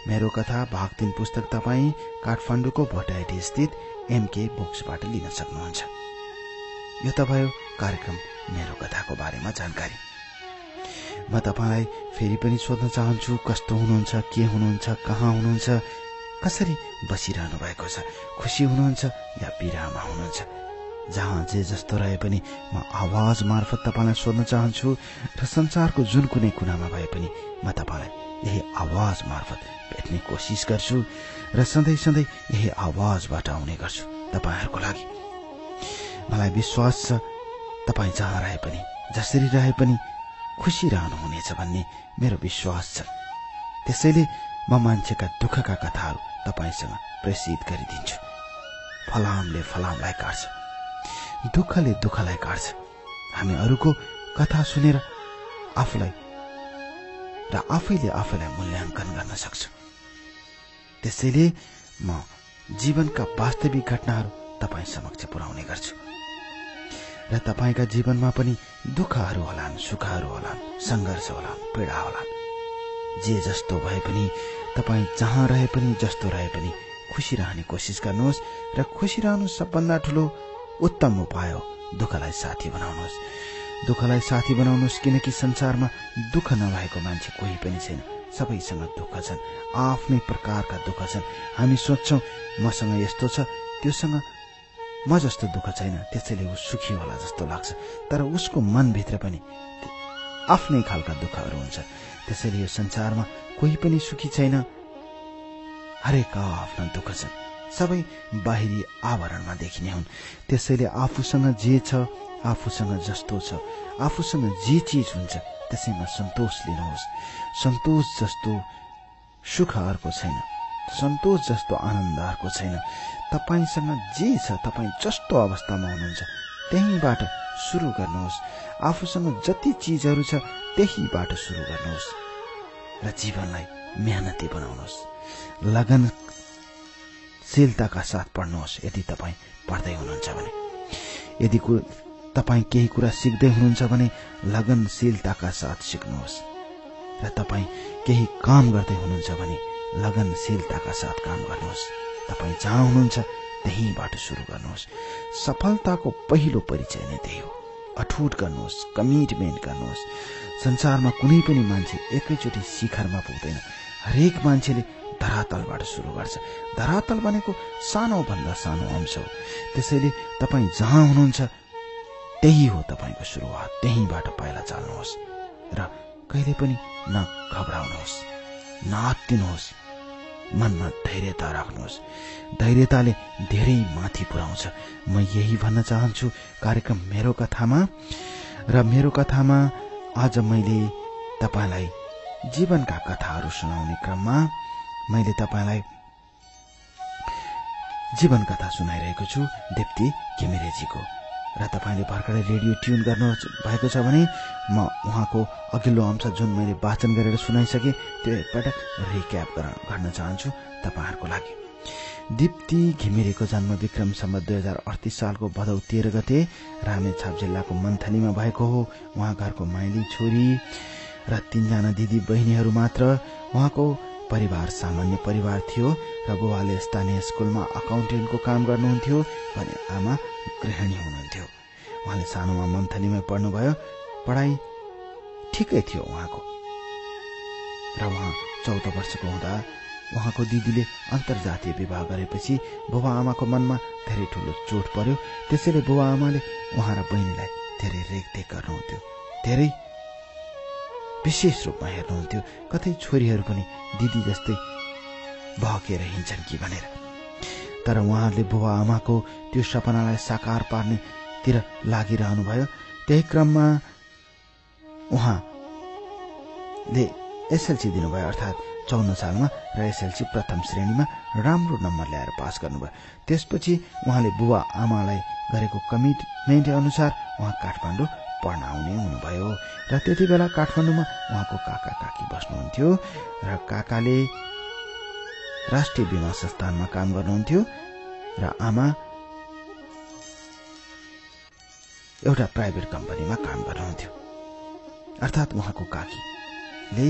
मेरो कथा भाग तीन पुस्तक तपाईँ काठमाडौँको भोटाइटी स्थित एमके बुक्सबाट लिन सक्नुहुन्छ। यो त भयो कार्यक्रम मेरो कथाको बारेमा जानकारी। म तपाईँलाई फेरि पनि सोध्न चाहन्छु कस्तो हुनुहुन्छ के हुनुहुन्छ कहाँ हुनुहुन्छ कसरी बसिरहनु भएको छ खुसी हुनुहुन्छ या बिरामा हुनुहुन्छ? जहाँ जे जस्तो रहे पनि म आवाज मार्फत तपाईँलाई सोध्न चाहन्छु र संसारको जुन कुनै कुनामा भए पनि म तपाईँलाई यही आवाज मार्फत भेट्ने कोसिस गर्छु र सधैँ सधैँ यही आवाजबाट आउने गर्छु तपाईँहरूको लागि। मलाई विश्वास छ तपाईँ जहाँ रहे पनि जसरी रहे पनि खुसी रहनुहुनेछ भन्ने मेरो विश्वास छ। त्यसैले म मान्छेका दुःखका कथाहरू तपाईँसँग प्रेसित गरिदिन्छु। फलामले फलामलाई काट्छ। दुःखले दुःखलाई काट्छ। हामी अरूको कथा सुनेर आफूलाई र आफैले आफैलाई मूल्याङ्कन गर्न सक्छौँ। त्यसैले म जीवनका वास्तविक घटनाहरू तपाईँ समक्ष पुर्याउने गर्छु। र तपाईँका जीवनमा पनि दुःखहरू होलान् सुखहरू होलान् सङ्घर्ष होलान् पीडा होलान्। जे जस्तो भए पनि तपाईँ जहाँ रहे पनि जस्तो रहे पनि खुसी रहने कोसिस गर्नुहोस् र खुसी रहनु सबभन्दा ठुलो उत्तम उपाय हो दुःखलाई साथी बनाउनुहोस्। दुःखलाई साथी बनाउनुहोस् किनकि संसारमा दुःख नभएको मान्छे कोही पनि छैन। सबैसँग दुःख छन्। आफ्नै प्रकारका दुःख छन्। हामी सोध्छौँ मसँग यस्तो छ त्योसँग म जस्तो दुःख छैन। त्यसैले ऊ सुखी होला जस्तो लाग्छ। तर उसको मनभित्र पनि आफ्नै खालका दुःखहरू हुन्छ त्यसैले यो संसारमा कोही पनि सुखी छैन। हरेक आफ्ना दुःख छन्। सबै बाहिरी आवरणमा देखिने हुन्। त्यसैले आफूसँग जे छ आफूसँग जस्तो छ। आफूसँग जे चिज हुन्छ त्यसैमा सन्तोष लिनुहोस्। सन्तोष जस्तो सुख अर्को छैन। सन्तोष जस्तो आनन्द अर्को छैन। तपाईँसँग जे छ तपाईँ जस्तो अवस्थामा हुनुहुन्छ त्यहीँबाट सुरु गर्नुहोस्। आफूसँग जति चिजहरू छ त्यहीबाट सुरु गर्नुहोस् र जीवनलाई मेहनती बनाउनुहोस्। लगनशीलताका साथ पढ्नुहोस्। यदि तपाईँ पढ्दै हुनुहुन्छ भने। यदि तपाईँ केही कुरा सिक्दै हुनुहुन्छ भने लगनशीलताका साथ सिक्नुहोस्। र तपाईँ केही काम गर्दै हुनुहुन्छ भने लगनशीलताका साथ काम गर्नुहोस्। तपाईँ जहाँ हुनुहुन्छ त्यहीँबाट सुरु गर्नुहोस्। सफलताको पहिलो परिचय नै त्यही हो। अठुट गर्नुहोस् कमिटमेन्ट गर्नुहोस्। संसारमा कुनै पनि मान्छे एकैचोटि शिखरमा पुग्दैन। हरेक मान्छेले धरातलबाट सुरु गर्छ। धरातल भनेको सानोभन्दा सानो अंश हो। त्यसैले तपाईँ जहाँ हुनुहुन्छ त्यही हो तपाईँको सुरुवात। त्यहीँबाट पाइला चाल्नुहोस् र कहिले पनि न घबराउनुहोस् नआत्तिनुहोस् मनमा धैर्यता राख्नुहोस्। धैर्यताले धेरै माथि पुर्याउँछ म यही भन्न चाहन्छु कार्यक्रम मेरो कथामा र मेरो कथामा आज मैले तपाईँलाई जीवनका कथाहरू सुनाउने क्रममा मैले तपाईँलाई जीवन कथा सुनाइरहेको छु दिप्ती घिमिरेजीको। र तपाईँले भर्खरै रेडियो ट्युन गर्नु भएको छ भने म उहाँको अघिल्लो अंश जुन मैले वाचन गरेर सुनाइसकेँ त्यो एकपटक रिक्याप गर्न चाहन्छु तपाईँहरूको लागि। दिप्ती घिमिरेको जन्म विक्रम सम्म दुई हजार अडतिस सालको भदौ तेह्र गते रामेछाप जिल्लाको मन्थलीमा भएको हो। उहाँ घरको माइली छोरी र तीनजना दिदी बहिनीहरू मात्र उहाँको परिवार सामान्य परिवार थियो र बुबाले स्थानीय स्कुलमा अकाउन्टेन्टको काम गर्नुहुन्थ्यो भने आमा गृहिणी हुनुहुन्थ्यो। उहाँले सानोमा मन्थलीमै पढ्नुभयो। पढाइ ठिकै थियो उहाँको। र उहाँ चौध वर्षको हुँदा उहाँको दिदीले अन्तर्जातीय विवाह गरेपछि बुबा आमाको मनमा धेरै ठुलो चोट पर्यो। त्यसैले बुबा आमाले उहाँ र बहिनीलाई धेरै रेखदेख गर्नुहुन्थ्यो। धेरै विशेष रूपमा हेर्नुहुन्थ्यो कतै छोरीहरू पनि दिदी जस्तै बहकेर हिँड्छन् कि भनेर। तर उहाँहरूले बुबा आमाको त्यो सपनालाई साकार पार्नेतिर लागिरहनुभयो। त्यही क्रममा उहाँले एसएलसी दिनुभयो अर्थात् चौन्न सालमा र एसएलसी प्रथम श्रेणीमा राम्रो नम्बर ल्याएर पास गर्नुभयो। त्यसपछि उहाँले बुबा आमालाई गरेको कमिटमेन्ट अनुसार उहाँ काठमाडौँ पढ्न आउने हुनुभयो। र त्यति बेला काठमाडौँमा उहाँको काका काकी बस्नुहुन्थ्यो र काकाले राष्ट्रिय बिमा संस्थानमा काम गर्नुहुन्थ्यो र आमा एउटा प्राइभेट कम्पनीमा काम गर्नुहुन्थ्यो। अर्थात् उहाँको काकीले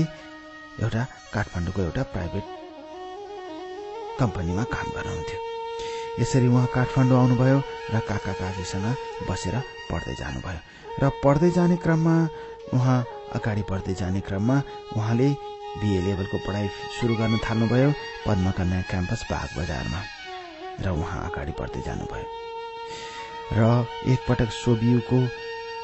एउटा काठमाडौँको एउटा प्राइभेट कम्पनीमा काम गर्नुहुन्थ्यो। यसरी उहाँ काठमाडौँ आउनुभयो र काका काकीसँग बसेर पढ्दै जानुभयो। र पढ्दै जाने क्रममा उहाँ अगाडि बढ्दै जाने क्रममा उहाँले बिए लेभलको पढाइ सुरु गर्न थाल्नुभयो पद्मकन्या क्याम्पस बाग बजारमा र उहाँ अगाडि बढ्दै जानुभयो। र एकपटक सोबियुको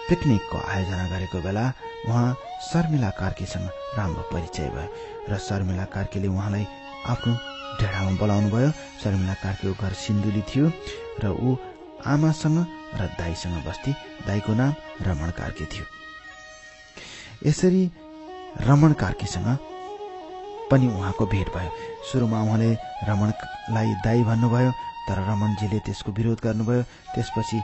पिकनिकको आयोजना गरेको बेला उहाँ शर्मिला कार्कीसँग राम्रो परिचय भयो। र शर्मिला कार्कीले उहाँलाई आफ्नो ढेडामा बोलाउनु भयो शर्मिला कार्कीको घर सिन्धुली थियो र ऊ आमासँग र दाईसँग बस्ती। दाईको नाम रमण कार्की थियो। यसरी रमण कार्कीसँग पनि उहाँको भेट भयो। सुरुमा उहाँले रमणलाई दाई भन्नुभयो तर रमणजीले त्यसको विरोध गर्नुभयो। त्यसपछि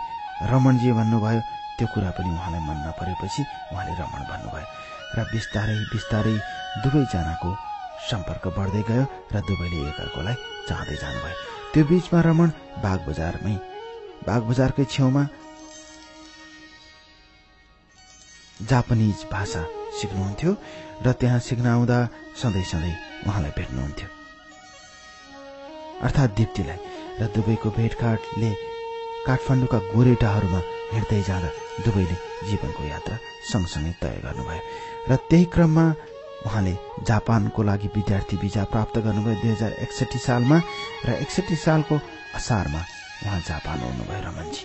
रमणजी भन्नुभयो त्यो कुरा पनि उहाँलाई मन नपरेपछि उहाँले रमण भन्नुभयो। र बिस्तारै बिस्तारै दुवैजनाको सम्पर्क बढ्दै गयो र दुवैले एकअर्कोलाई चाहँदै जानुभयो। त्यो बीचमा रमण बाग बजारमै बाग बजारकै छेउमा जापानिज भाषा सिक्नुहुन्थ्यो र त्यहाँ सिक्न आउँदा सधैँ सधैँ उहाँलाई भेट्नुहुन्थ्यो। अर्थात् दिप्तीलाई र दुवैको भेटघाटले काठमाडौँका गोरेटाहरूमा हिँड्दै जाँदा दुवैले जीवनको यात्रा सँगसँगै तय गर्नुभयो। र त्यही क्रममा उहाँले जापानको लागि विद्यार्थी भिजा प्राप्त गर्नुभयो दुई हजार एकसठी सालमा र एकसठी सालको असारमा उहाँ जापान आउनुभयो रमनजी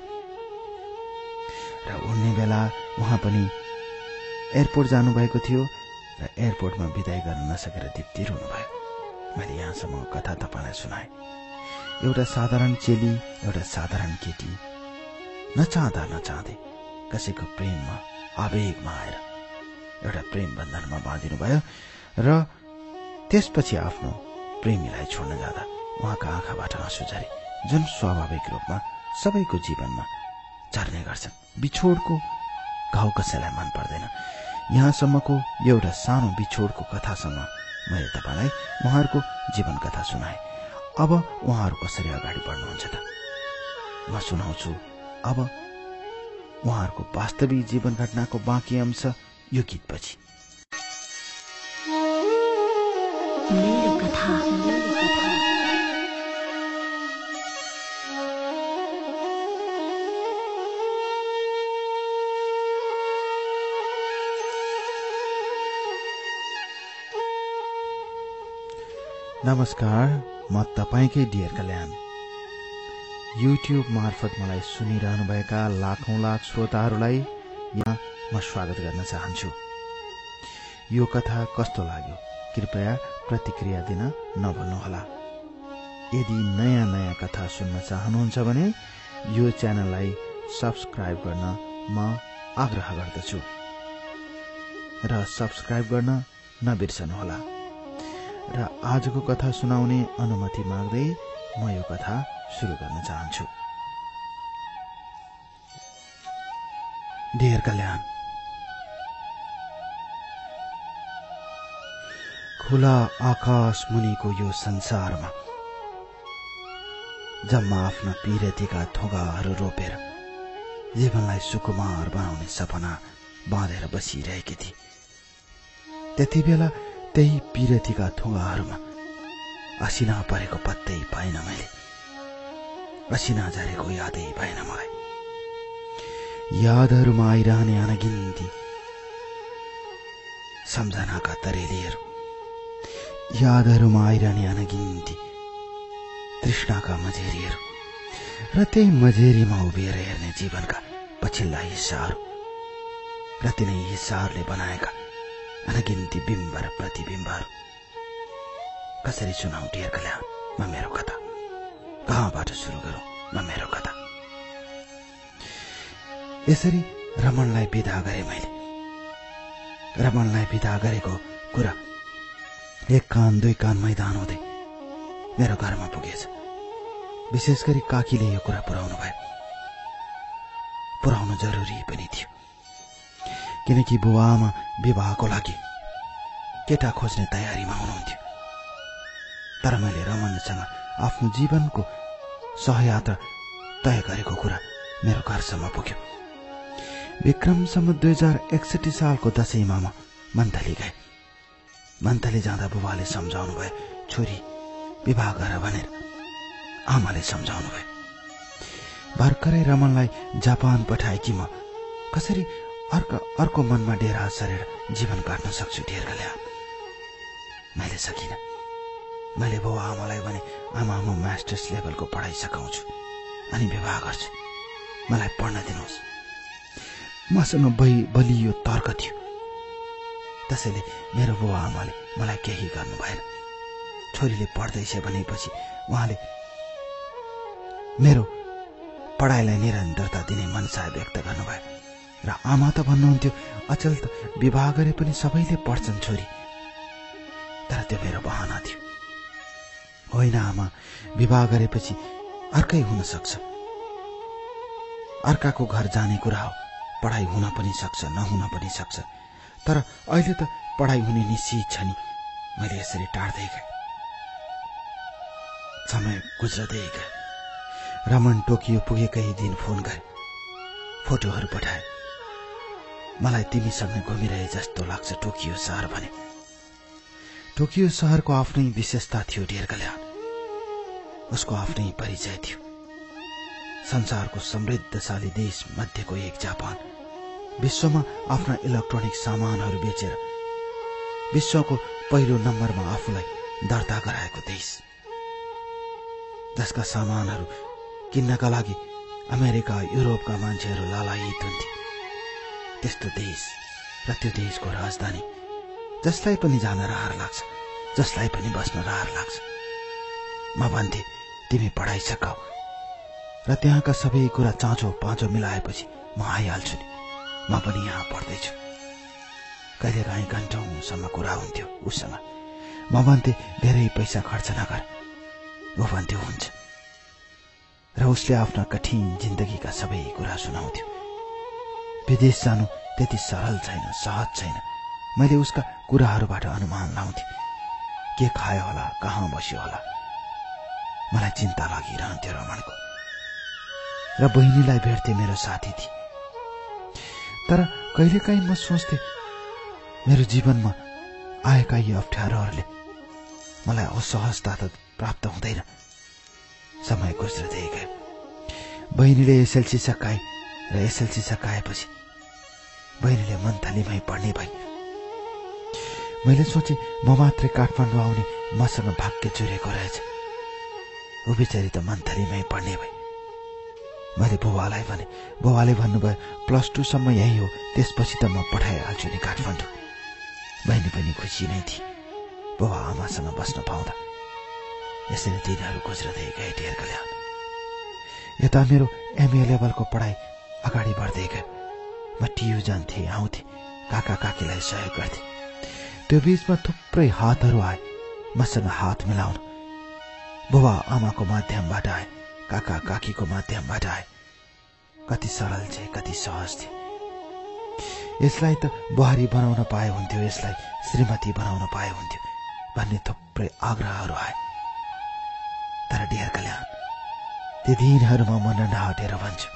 र उड्ने बेला उहाँ पनि एयरपोर्ट जानुभएको थियो र एयरपोर्टमा विदाय गर्न नसकेर दिप्ती रुनुभयो मैले यहाँसम्म कथा तपाईँलाई सुनाए। एउटा साधारण चेली एउटा साधारण केटी नचाहँदा नचाहँदै कसैको प्रेममा आवेगमा आएर एउटा प्रेम बन्धनमा बाँधिनु भयो र त्यसपछि आफ्नो प्रेमीलाई छोड्न जाँदा उहाँका आँखाबाट आँसु झरे जुन स्वाभाविक रूपमा सबैको जीवनमा झर्ने गर्छन्। बिछोडको घाउ कसैलाई मन पर्दैन। यहाँसम्मको एउटा सानो बिछोडको कथासँग मैले तपाईँलाई उहाँहरूको जीवन कथा सुनाए। अब उहाँहरू कसरी अगाडि बढ्नुहुन्छ त? म सुनाउँछु। अब उहाँहरूको वास्तविक जीवन घटनाको बाँकी अंश यो गीतपछि। नमस्कार म तपाईँकै डियर कल्याण। युट्युब मार्फत मलाई सुनिरहनुभएका लाखौँ लाख श्रोताहरूलाई यहाँ म स्वागत गर्न चाहन्छु। यो कथा कस्तो लाग्यो? कृपया प्रतिक्रिया दिन नभन्नुहोला। यदि नयाँ नयाँ कथा सुन्न चाहनुहुन्छ भने यो च्यानललाई सब्सक्राइब गर्न म आग्रह गर्दछु। र सब्सक्राइब गर्न नबिर्सनुहोला। र आजको कथा सुनाउने अनुमति माग्दै म यो कथा सुरु गर्न चाहन्छु। डेर कल्याण। खुला आकाश मुनिको यो संसारमा जम्मा आफ्ना पिरतीका थोगाहरू रोपेर जीवनलाई सुकुमार बनाउने सपना बाँधेर बसिरहेकी थिए। त्यति बेला त्यही पिरतीका थुगाहरूमा असिना परेको पत्तै पाइन मैले। असिना झरेको यादै भएन मलाई। यादहरूमा आइरहने अनगिन्ती सम्झनाका तरेलीहरू अनगिन्ती तृष्णाका मझेरीहरू र त्यही मझेरीमा उभिएर हेर्ने जीवनका पछिल्ला हिस्साहरू र तिनै हिस्साहरूले बनाएका अनगिन्ती बिम्ब र प्रतिबिम्बहरू कसरी सुनाउ डियर कल्याण म मेरो कथा कहाँबाट सुरु गरौँ म मेरो कथा यसरी रमणलाई विदा गरे मैले रमणलाई विदा गरेको कुरा एक कान दुई कान मैदान हुँदै मेरो घरमा पुगेछ। विशेष गरी काकीले यो कुरा पुर्याउनु भयो। पुर्याउनु जरुरी पनि थियो। किनकि बुवाआमा विवाहको लागि केटा खोज्ने तयारीमा हुनुहुन्थ्यो। तर मैले रमणसँग आफ्नो जीवनको सहयात्रा तय गरेको कुरा मेरो घरसम्म पुग्यो। विक्रमसम्म दुई हजार एकसठी सालको दसैँमा म मन्थली गए। मन्थली जाँदा बुबाले सम्झाउनु भयो छोरी विवाह गर भनेर आमाले सम्झाउनु भयो भर्खरै रमनलाई जापान पठाएकी म कसरी अर्को अर्को मनमा डेरा सरेर जीवन काट्न सक्छु ढेर ल्या मैले सकिनँ। मैले बाउ आमालाई भने आमा म मास्टर्स लेभलको पढाइ सघाउँछु अनि विवाह गर्छु। मलाई पढ्न दिनुहोस्। मसँग बै बलियो तर्क थियो। त्यसैले मेरो बुवा आमाले मलाई केही गर्नु भएन छोरीले पढ्दैछ भनेपछि उहाँले मेरो पढाइलाई निरन्तरता दिने मनसा व्यक्त गर्नुभयो। र आमा त भन्नुहुन्थ्यो अचल त विवाह गरे पनि सबैले पढ्छन् छोरी। तर त्यो मेरो बहाना थियो। होइन आमा विवाह गरेपछि अर्कै हुन सक्छ अर्काको घर जाने कुरा हो पढाइ हुन पनि सक्छ नहुन पनि सक्छ। तर अहिले त पढाइ हुने निश्चित छ नि। मैले यसरी टाढ्दै गएँ। समय गुज्रदै गए रमन टोकियो पुगेकै दिन फोन गरे। फोटोहरू पठाए। मलाई तिमीसँग घुमिरहे जस्तो लाग्छ टोकियो सहर भने। टोकियो सहरको आफ्नै विशेषता थियो ढेर कल्याण उसको आफ्नै परिचय थियो। संसारको समृद्धशाली देश मध्येको एक जापान। विश्वमा आफ्ना इलेक्ट्रोनिक सामानहरू बेचेर विश्वको पहिलो नम्बरमा आफूलाई दर्ता गराएको देश। जसका सामानहरू किन्नका लागि अमेरिका युरोपका मान्छेहरू लालायित हुन्थे। त्यस्तो देश र त्यो देशको राजधानी जसलाई पनि जान रहर लाग्छ जसलाई पनि बस्न रहर लाग्छ। म भन्थे तिमी पढाइ सकाऊ र त्यहाँका सबै कुरा चाँचो पाँचो मिलाएपछि म आइहाल्छु नि। म पनि यहाँ पढ्दैछु। कहिलेकाहीँ घन्टौँसम्म कुरा हुन्थ्यो उसँग म भन्थे धेरै पैसा खर्च नगर। ऊ भन्थ्यो हुन्छ। र उसले आफ्ना कठिन जिन्दगीका सबै कुरा सुनाउँथ्यो। विदेश जानु त्यति सरल छैन सहज छैन। मैले उसका कुराहरूबाट अनुमान लाउँथे। के खायो होला कहाँ बस्यो होला? मलाई चिन्ता लागिरहन्थ्यो रमणको। र बहिनीलाई भेट्थे मेरो साथी थिए तर कहिलेकाहीँ म सोच्थे मेरो जीवनमा आएका यी अप्ठ्यारोहरूले मलाई असहजता त प्राप्त हुँदैन। समय गुज्रदै गयो। बहिनीले एसएलसी सकाए र एसएलसी सकाएपछि बहिनीले मन्थलीमै पढ्ने भई मैले सोचे म मात्रै काठमाडौँ आउने मसँग भाग्य जुरेको रहेछ। ऊ बिचारी त मन्थलीमै पढ्ने भए मैले बुबालाई भने बुबाले भन्नुभयो प्लस टूसम्म यही हो त्यसपछि त म पठाइहाल्छु नि काठमाडौँ। बहिनी पनि खुसी नै थिए। बुबा आमासँग बस्न पाउँदा। यसरी दिनहरू गुज्रदै गए कल्याण यता मेरो एमए लेभलको पढाइ अगाडि बढ्दै गयो। म टियु जान्थेँ आउँथेँ। काका काकीलाई सहयोग गर्थेँ। त्यो बिचमा थुप्रै हातहरू आए। मसँग हात मिलाउन। बुबा आमाको माध्यमबाट आए। काका काकीको माध्यमबाट। आए कति सरल थिए कति सहज थिए। यसलाई त बुहारी बनाउन पाए हुन्थ्यो यसलाई श्रीमती बनाउन पाए हुन्थ्यो भन्ने थुप्रै आग्रहहरू आए। तर डियर कल्याण ती दिनहरूमा म नहाटेर भन्छु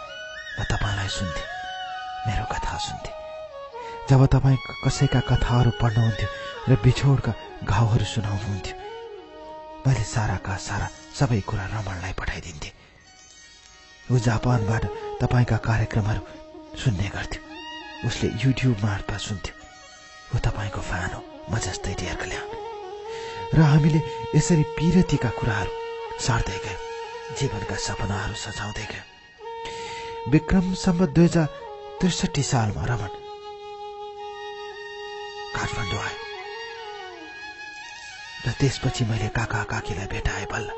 म तपाईँलाई सुन्थेँ मेरो कथा सुन्थे। जब तपाईँ कसैका कथाहरू पढ्नुहुन्थ्यो र बिछोडका घाउहरू सुनाउनुहुन्थ्यो मैले साराका सारा सबै कुरा रमणलाई पठाइदिन्थे। ऊ जापानबाट तपाईँका कार्यक्रमहरू सुन्ने गर्थ्यो। उसले युट्युब मार्फत सुन्थ्यो। ऊ तपाईँको फ्यान हो म जस्तै डियर कल्याण। र हामीले यसरी पिरतीका कुराहरू सार्दै गयौँ जीवनका सपनाहरू सजाउँदै गयौँ। विक्रमसम्म दुई हजार त्रिसठी सालमा रमन काठमाडौँ आयो। र त्यसपछि मैले काका काकीलाई भेटाएँ बल्ल।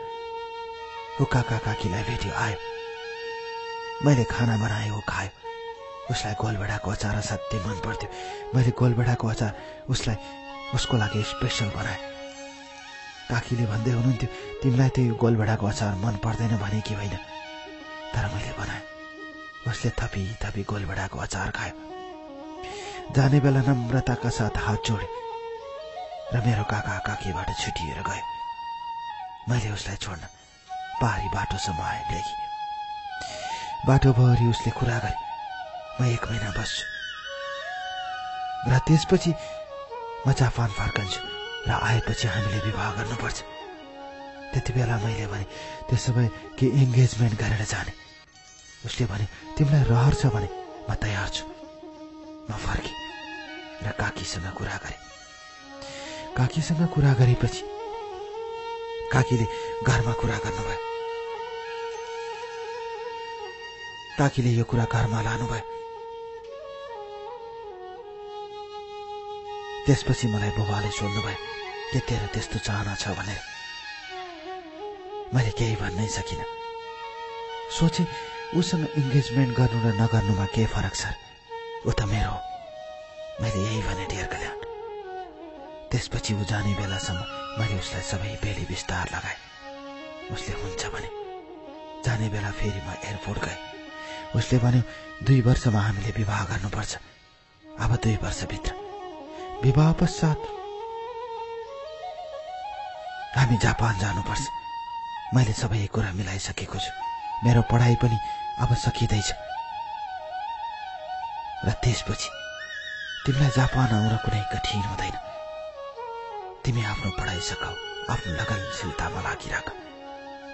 ऊ काका काकीलाई भेट्यो आयो। मैले खाना बनाएँ ऊ खायो। उसलाई गोलभेडाको अचार असाध्यै मन पर्थ्यो। मैले गोलभेडाको अचार उसलाई उसको लागि स्पेसल बनाएँ काकीले भन्दै हुनुहुन्थ्यो तिमीलाई त्यो गोलभेडाको अचार मन पर्दैन भने कि होइन? तर मैले बनाएँ। उसले थपी थपी गोलभेडाको अचार खायो। जाने बेला नम्रताका साथ हात जोडे र मेरो काका काकीबाट छुटिएर गयो। मैले उसलाई छोड्न पहाडी बाटोसम्म आएँ ल्यागी बाटोभरि उसले कुरा गरे। म एक महिना बस्छु। र त्यसपछि म जापान फर्कन्छु र आएपछि हामीले विवाह गर्नुपर्छ। त्यति बेला मैले भने त्यसो भए के इङ्गेजमेन्ट गरेर जाने? उसले भने तिमीलाई रहर छ भने म तयार छु। म फर्केँ र काकीसँग कुरा गरेँ। काकीसँग कुरा गरेपछि काकीले घरमा कुरा गर्नुभयो। काकीले यो कुरा घरमा लानुभयो। त्यसपछि मलाई बुबाले सोध्नुभयो के तेरो त्यस्तो चाहना छ भनेर मैले केही भन्नै सकिनँ। सोचे उसँग इङ्गेजमेन्ट गर्नु र नगर्नुमा के फरक छ? ऊ त मेरो हो। मैले यही भने डियर कल्याण त्यसपछि ऊ जाने बेलासम्म मैले उसलाई सबै बेली विस्तार लगाएँ। उसले हुन्छ भने। जाने बेला फेरि म एयरपोर्ट गएँ। उसले भन्यो दुई वर्षमा हामीले विवाह गर्नुपर्छ। अब दुई वर्षभित्र। विवाह पश्चात हामी जापान जानुपर्छ। मैले सबै कुरा मिलाइसकेको छु। मेरो पढाइ पनि अब सकिँदैछ। र त्यसपछि तिमीलाई जापान आउन कुनै कठिन हुँदैन। तिमी आफ्नो पढाइ सकाऊ आफ्नो लगनशीलतामा लागिराख।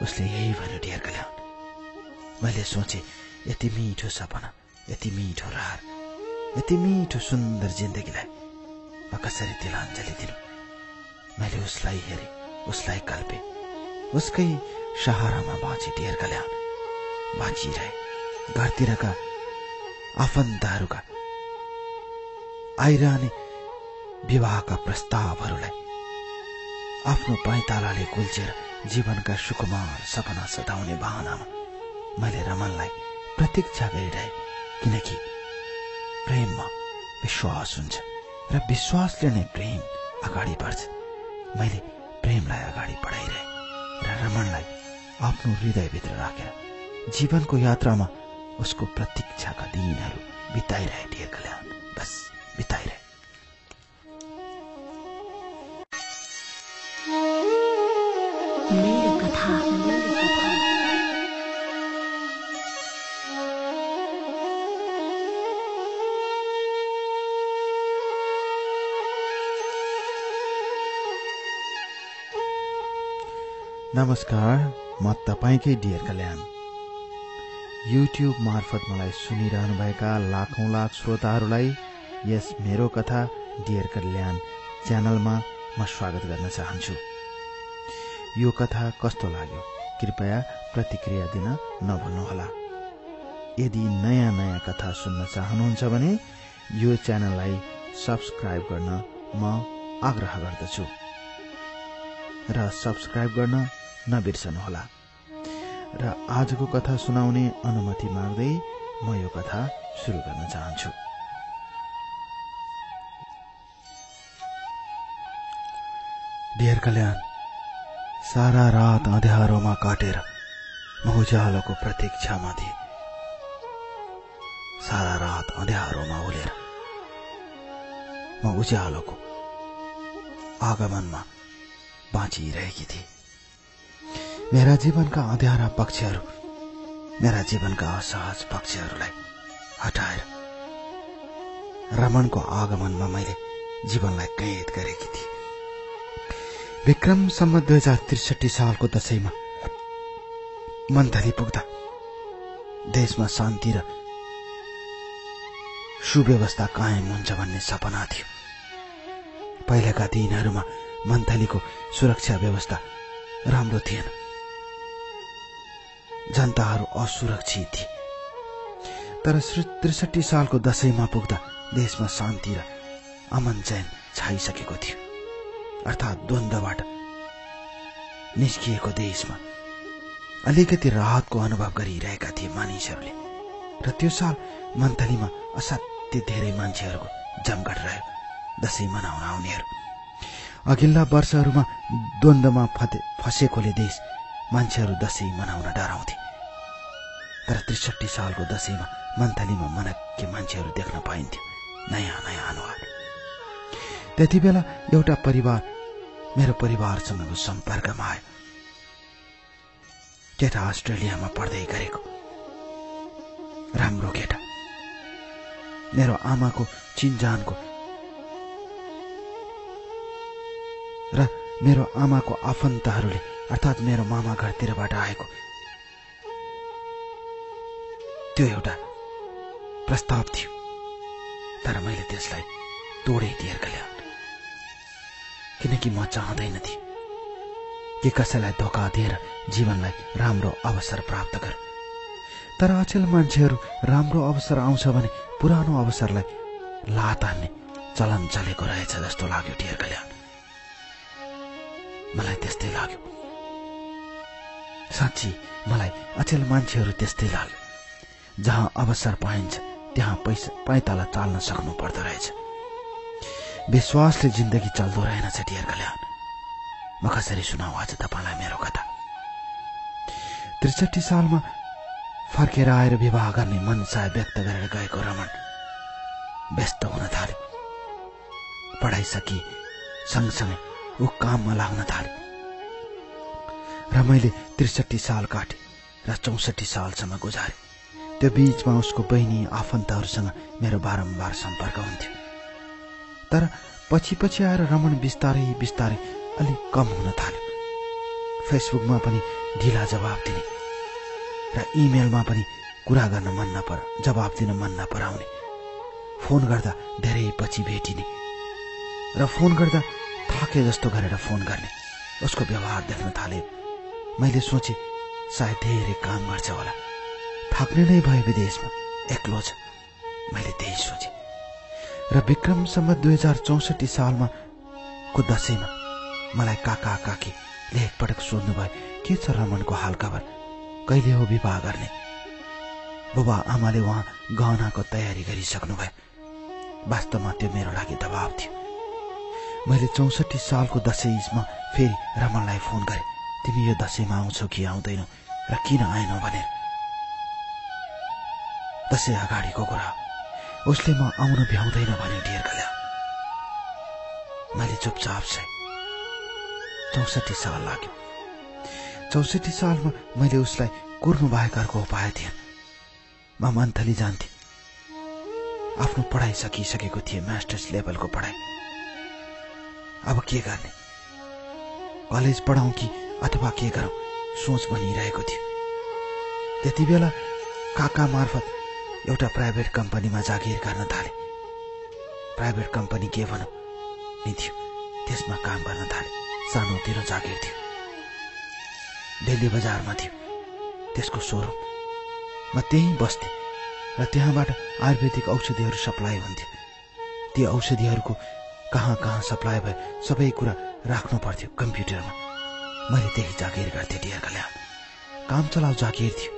उसले यही भन्यो डियर कल्याण मैले सोचे यति मिठो सपना, यति मिठो रहर, यति मिठो सुन्दर जिन्दगीलाई म कसरी तिलाञ्जली दिनु? मैले उसलाई हेरेँ, उसलाई कल्पे, उसकै सहारामा बाँचे डियर कल्याण, बाँचिरहे, घरतिरका आफन्तहरूका आइरहने विवाहका प्रस्तावहरूलाई, आफ्नो पाइतालाले कुल्चेर जीवनका सुकुमार सपना सताउने बहानामा मैले रमनलाई प्रतीक्षा गरिरहे किनकि प्रेममा विश्वास हुन्छ र विश्वासले नै प्रेम अगाडि बढ्छ। मैले प्रेमलाई अगाडि बढाइरहे र रमणलाई आफ्नो हृदयभित्र राखेर जीवनको यात्रामा उसको प्रतीक्षाका दिनहरू बिताइरहे डियर कल्याण। बस बिताइरहे। नमस्कार म तपाईँकै डियर कल्याण। युट्युब मार्फत मलाई सुनिरहनुभएका लाखौँ लाख श्रोताहरूलाई यस मेरो कथा डियर कल्याण च्यानलमा म स्वागत गर्न चाहन्छु। यो कथा कस्तो लाग्यो कृपया प्रतिक्रिया दिन नभुल्नुहोला यदि नयाँ नयाँ कथा सुन्न चाहनुहुन्छ भने यो च्यानललाई सब्सक्राइब गर्न म आग्रह गर्दछु। र सब्सक्राइब गर्न नबिर्सनुहोला। र आजको कथा सुनाउने अनुमति माग्दै म यो कथा सुरु गर्न चाहन्छु। डियर कल्याण सारा रात अँध्यारोमा काटेर म उज्यालोको प्रतीक्षामा थिएँ सारा रात अँध्यारोमा उलेर म उज्यालोको आगमनमा बाँचिरहेकी थिएँ। मेरा जीवनका अँध्यारा पक्षहरू मेरा जीवनका असहज पक्षहरूलाई हटाएर रमणको आगमनमा मैले जीवनलाई कैद गरेकी थिएँ। विक्रमसम्म दुई हजार त्रिसठी सालको दशैंमा मन्थली पुग्दा देशमा शान्ति र सुव्यवस्था कायम हुन्छ भन्ने सपना थियो। पहिलाका दिनहरूमा मन्थलीको सुरक्षा व्यवस्था राम्रो थिएन। जनताहरू असुरक्षित थिए। तर त्रिसठी सालको दशैंमा पुग्दा देशमा शान्ति र अमन चयन छाइसकेको थियो। अर्थात् द्वन्द्वबाट निस्किएको देशमा अलिकति राहतको अनुभव गरिरहेका थिए मानिसहरूले। र त्यो साल मन्थलीमा असाध्य धेरै मान्छेहरूको जमघट रह्यो। दसैँ मनाउन आउनेहरू अघिल्ला वर्षहरूमा द्वन्द्वमा फसेकोले देश मान्छेहरू दसैँ मनाउन डराउँथे। तर त्रिसठी सालको दसैँमा मन्थलीमा मनक्के मान्छेहरू देख्न पाइन्थ्यो। नयाँ नयाँ अनुहार। त्यति बेला एउटा परिवार मेरो परिवारसँगको सम्पर्कमा आयो। केटा अस्ट्रेलियामा पढ्दै गरेको। राम्रो केटा। मेरो आमाको चिन्जानको र मेरो आमाको आफन्तहरूले अर्थात् मेरो मामा घरतिरबाट आएको। त्यो एउटा प्रस्ताव थियो तर मैले त्यसलाई तोडे दिएर किनकि म चाहँदैन थिएँ कि कसैलाई धोका दिएर जीवनलाई राम्रो अवसर प्राप्त गर। तर अचेल मान्छेहरू राम्रो अवसर आउँछ भने पुरानो अवसरलाई लात हान्ने चलन चलेको रहेछ जस्तो लाग्यो डियर कल्याण मलाई त्यस्तै लाग्यो। साँच्ची मलाई अचेल मान्छेहरू त्यस्तै लाग्यो। जहाँ अवसर पाइन्छ त्यहाँ पैसा पैताला चाल्न सक्नु पर्दो रहेछ। विश्वासले जिन्दगी चल्दो रहेनछ डियर कल्याण। म कसरी सुनाऊ आज तपाईँलाई मेरो कथा? त्रिसठी सालमा फर्केर आएर विवाह गर्ने मनसाय व्यक्त गरेर गएको रमण व्यस्त हुन थाल्यो। पढाइ सकि सँगसँगै ऊ काममा लाग्न थाल्यो। र मैले त्रिसठी साल काटे र चौसठी सालसम्म गुजारे। त्यो बीचमा उसको बहिनी आफन्तहरूसँग मेरो बारम्बार सम्पर्क हुन्थ्यो। तर पछि पछि आएर रमण बिस्तारै बिस्तारै अलिक कम हुन थाल्यो। फेसबुकमा पनि ढिला जवाब दिने र इमेलमा पनि कुरा गर्न मन नपर जवाब दिन मन नपराउने। फोन गर्दा धेरै पछि भेटिने। र फोन गर्दा थाके जस्तो गरेर फोन गर्ने। उसको व्यवहार देख्न थाले। मैले सोचे सायद धेरै काम गर्छ होला। थाक्ने नै भयो विदेशमा। एक्लो छ। मैले त्यही सोचे। र विक्रमसम्म दुई हजार चौसठी सालमा को दसैँमा मलाई काका काकीले एकपटक सोध्नुभयो के छ रमनको हालखबर कहिले हो विवाह गर्ने? बुबा आमाले उहाँ गहनाको तयारी गरिसक्नुभयो। वास्तवमा त्यो मेरो लागि दबाव थियो। मैले चौसठी सालको दसैँमा फेरि रमनलाई फोन गरेँ। तिमी यो दसैँमा आउँछौ कि आउँदैनौ? र किन आएनौ भनेर? दसैँ अगाडिको कुरा उसले म आउन भ्याउँदैन डियर कल्या मैले चुपचाप चाहिँ चौसठी साल लाग्यो। चौसठी सालमा मैले उसलाई कुर्नु बाहेकहरूको उपाय थिएन म मन्थली जान्थे। आफ्नो पढाइ सकिसकेको थिएँ मास्टर्स लेभलको पढाइ। अब के गर्ने? कलेज पढाउँ कि अथवा के गरौँ? सोच बनिरहेको थियो। त्यति बेला काका मार्फत एउटा प्राइभेट कम्पनीमा जागिर गर्न थाले। प्राइभेट कम्पनी के भनौँ? नि थियो। त्यसमा काम गर्न थाले। सानोतिरो जागिर थियो। दिल्ली बजारमा थियो। त्यसको सोरुम। म त्यहीँ बस्थेँ र त्यहाँबाट आयुर्वेदिक औषधिहरू सप्लाई हुन्थ्यो। ती औषधिहरूको कहाँ कहाँ सप्लाई भए सबै कुरा राख्नु पर्थ्यो कम्प्युटरमा। मैले त्यही जागिर गर्थेँ डियर कल्याण। काम चलाउ जागिर थियो।